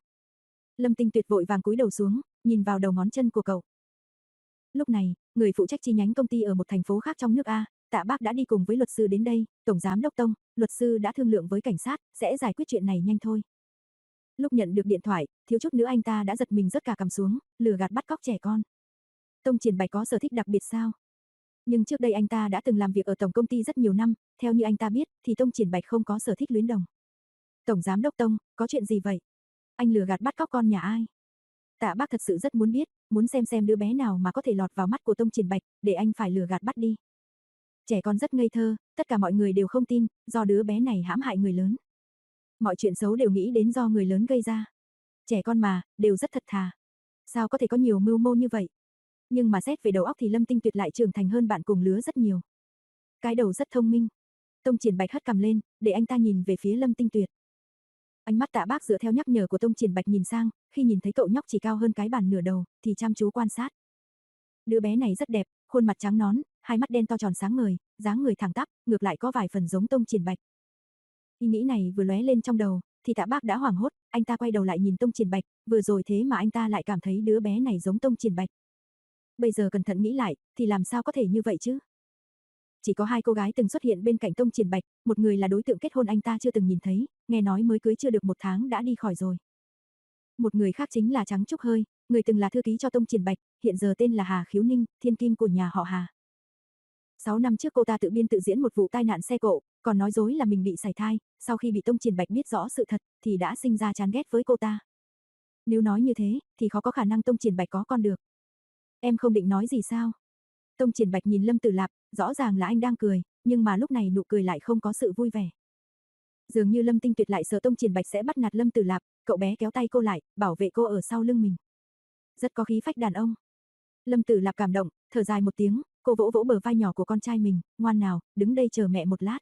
Lâm Tinh Tuyệt vội vàng cúi đầu xuống, nhìn vào đầu ngón chân của cậu. Lúc này, người phụ trách chi nhánh công ty ở một thành phố khác trong nước A, Tạ Bác đã đi cùng với luật sư đến đây, tổng giám đốc Tông, luật sư đã thương lượng với cảnh sát, sẽ giải quyết chuyện này nhanh thôi. Lúc nhận được điện thoại, thiếu chút nữa anh ta đã giật mình rất cả cầm xuống, lừa gạt bắt cóc trẻ con. Tông Triển Bạch có sở thích đặc biệt sao? Nhưng trước đây anh ta đã từng làm việc ở tổng công ty rất nhiều năm, theo như anh ta biết, thì Tông Triển Bạch không có sở thích luyến đồng. Tổng giám đốc Tông, có chuyện gì vậy? Anh lừa gạt bắt cóc con nhà ai? Tạ bác thật sự rất muốn biết, muốn xem xem đứa bé nào mà có thể lọt vào mắt của Tông Triển Bạch, để anh phải lừa gạt bắt đi. Trẻ con rất ngây thơ, tất cả mọi người đều không tin, do đứa bé này hãm hại người lớn. Mọi chuyện xấu đều nghĩ đến do người lớn gây ra. Trẻ con mà, đều rất thật thà. Sao có thể có nhiều mưu mô như vậy? Nhưng mà xét về đầu óc thì Lâm Tinh Tuyệt lại trưởng thành hơn bạn cùng lứa rất nhiều. Cái đầu rất thông minh. Tông Triển Bạch hất cầm lên, để anh ta nhìn về phía Lâm Tinh Tuyệt. Ánh mắt tạ bác dựa theo nhắc nhở của Tông Triển Bạch nhìn sang, khi nhìn thấy cậu nhóc chỉ cao hơn cái bàn nửa đầu, thì chăm chú quan sát. Đứa bé này rất đẹp, khuôn mặt trắng nón, hai mắt đen to tròn sáng ngời, dáng người thẳng tắp, ngược lại có vài phần giống Tông Triển Bạch. Ý nghĩ này vừa lóe lên trong đầu, thì tạ bác đã hoảng hốt, anh ta quay đầu lại nhìn Tông Triển Bạch, vừa rồi thế mà anh ta lại cảm thấy đứa bé này giống Tông Triển Bạch. Bây giờ cẩn thận nghĩ lại, thì làm sao có thể như vậy chứ? Chỉ có hai cô gái từng xuất hiện bên cạnh Tông Triển Bạch, một người là đối tượng kết hôn anh ta chưa từng nhìn thấy, nghe nói mới cưới chưa được một tháng đã đi khỏi rồi. Một người khác chính là Trắng Trúc Hơi, người từng là thư ký cho Tông Triển Bạch, hiện giờ tên là Hà Khiếu Ninh, thiên kim của nhà họ Hà. 6 năm trước cô ta tự biên tự diễn một vụ tai nạn xe cộ, còn nói dối là mình bị sảy thai, sau khi bị Tông Triển Bạch biết rõ sự thật, thì đã sinh ra chán ghét với cô ta. Nếu nói như thế, thì khó có khả năng Tông Triển Bạch có con được. Em không định nói gì sao? Tông Triển Bạch nhìn Lâm Tử Lạp, rõ ràng là anh đang cười, nhưng mà lúc này nụ cười lại không có sự vui vẻ. Dường như Lâm Tinh Tuyệt lại sợ Tông Triển Bạch sẽ bắt nạt Lâm Tử Lạp, cậu bé kéo tay cô lại, bảo vệ cô ở sau lưng mình. Rất có khí phách đàn ông. Lâm Tử Lạp cảm động, thở dài một tiếng, cô vỗ vỗ bờ vai nhỏ của con trai mình, ngoan nào, đứng đây chờ mẹ một lát.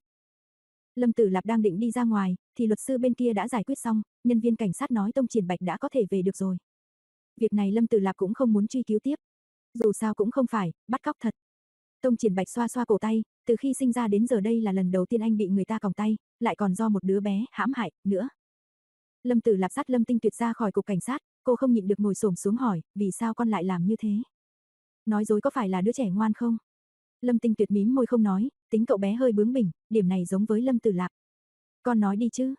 Lâm Tử Lạp đang định đi ra ngoài, thì luật sư bên kia đã giải quyết xong, nhân viên cảnh sát nói Tông Triển Bạch đã có thể về được rồi. Việc này Lâm Tử Lạp cũng không muốn truy cứu tiếp. Dù sao cũng không phải, bắt cóc thật. Tông Triển Bạch xoa xoa cổ tay, từ khi sinh ra đến giờ đây là lần đầu tiên anh bị người ta còng tay, lại còn do một đứa bé hãm hại nữa. Lâm Tử Lạp sát Lâm Tinh Tuyệt ra khỏi cục cảnh sát, cô không nhịn được ngồi xổm xuống hỏi, vì sao con lại làm như thế? Nói dối có phải là đứa trẻ ngoan không? Lâm Tinh Tuyệt mím môi không nói, tính cậu bé hơi bướng bỉnh, điểm này giống với Lâm Tử Lạp. Con nói đi chứ.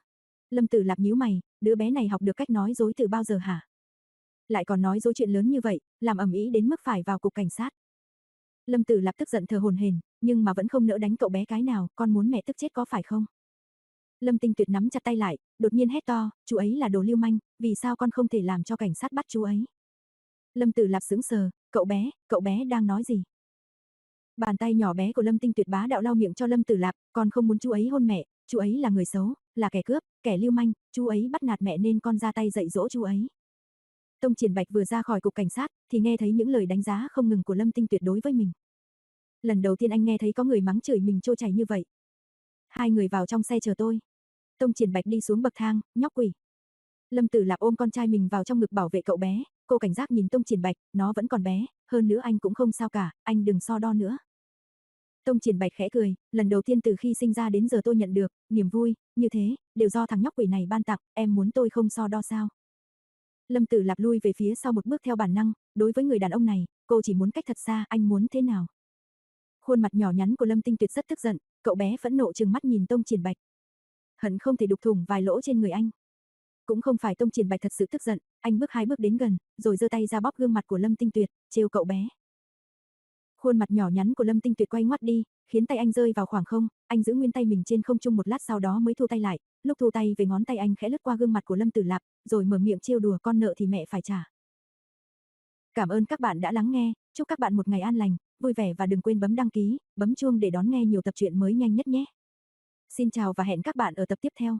Lâm Tử Lạp nhíu mày, đứa bé này học được cách nói dối từ bao giờ hả? Lại còn nói dối chuyện lớn như vậy, làm ầm ĩ đến mức phải vào cục cảnh sát. Lâm Tử Lạp tức giận thờ hồn hển, nhưng mà vẫn không nỡ đánh cậu bé cái nào, con muốn mẹ tức chết có phải không? Lâm Tinh Tuyệt nắm chặt tay lại, đột nhiên hét to, chú ấy là đồ lưu manh, vì sao con không thể làm cho cảnh sát bắt chú ấy? Lâm Tử Lạp sững sờ, cậu bé, cậu bé đang nói gì? Bàn tay nhỏ bé của Lâm Tinh Tuyệt bá đạo lau miệng cho Lâm Tử Lạp, con không muốn chú ấy hôn mẹ, chú ấy là người xấu, là kẻ cướp, kẻ lưu manh, chú ấy bắt nạt mẹ nên con ra tay dạy dỗ chú ấy. Tông Triển Bạch vừa ra khỏi cục cảnh sát, thì nghe thấy những lời đánh giá không ngừng của Lâm Tinh Tuyệt đối với mình. Lần đầu tiên anh nghe thấy có người mắng chửi mình trôi chảy như vậy. Hai người vào trong xe chờ tôi. Tông Triển Bạch đi xuống bậc thang, nhóc quỷ. Lâm Tử Lạp ôm con trai mình vào trong ngực bảo vệ cậu bé, cô cảnh giác nhìn Tông Triển Bạch, nó vẫn còn bé, hơn nữa anh cũng không sao cả, anh đừng so đo nữa. Tông Triển Bạch khẽ cười, lần đầu tiên từ khi sinh ra đến giờ tôi nhận được, niềm vui, như thế, đều do thằng nhóc quỷ này ban tặng, em muốn tôi không so đo sao. Lâm Tử Lạp lui về phía sau một bước theo bản năng, đối với người đàn ông này, cô chỉ muốn cách thật xa, anh muốn thế nào. Khuôn mặt nhỏ nhắn của Lâm Tinh Tuyệt rất tức giận, cậu bé phẫn nộ trừng mắt nhìn Tông Triển Bạch. Hận không thể đục thủng vài lỗ trên người anh. Cũng không phải Tông Triển Bạch thật sự tức giận, anh bước hai bước đến gần, rồi giơ tay ra bóp gương mặt của Lâm Tinh Tuyệt, trêu cậu bé. Khuôn mặt nhỏ nhắn của Lâm Tinh Tuyệt quay ngoắt đi, khiến tay anh rơi vào khoảng không, anh giữ nguyên tay mình trên không trung một lát sau đó mới thu tay lại, lúc thu tay về ngón tay anh khẽ lướt qua gương mặt của Lâm Tử Lạp, rồi mở miệng trêu đùa con nợ thì mẹ phải trả. Cảm ơn các bạn đã lắng nghe, chúc các bạn một ngày an lành, vui vẻ và đừng quên bấm đăng ký, bấm chuông để đón nghe nhiều tập truyện mới nhanh nhất nhé. Xin chào và hẹn các bạn ở tập tiếp theo.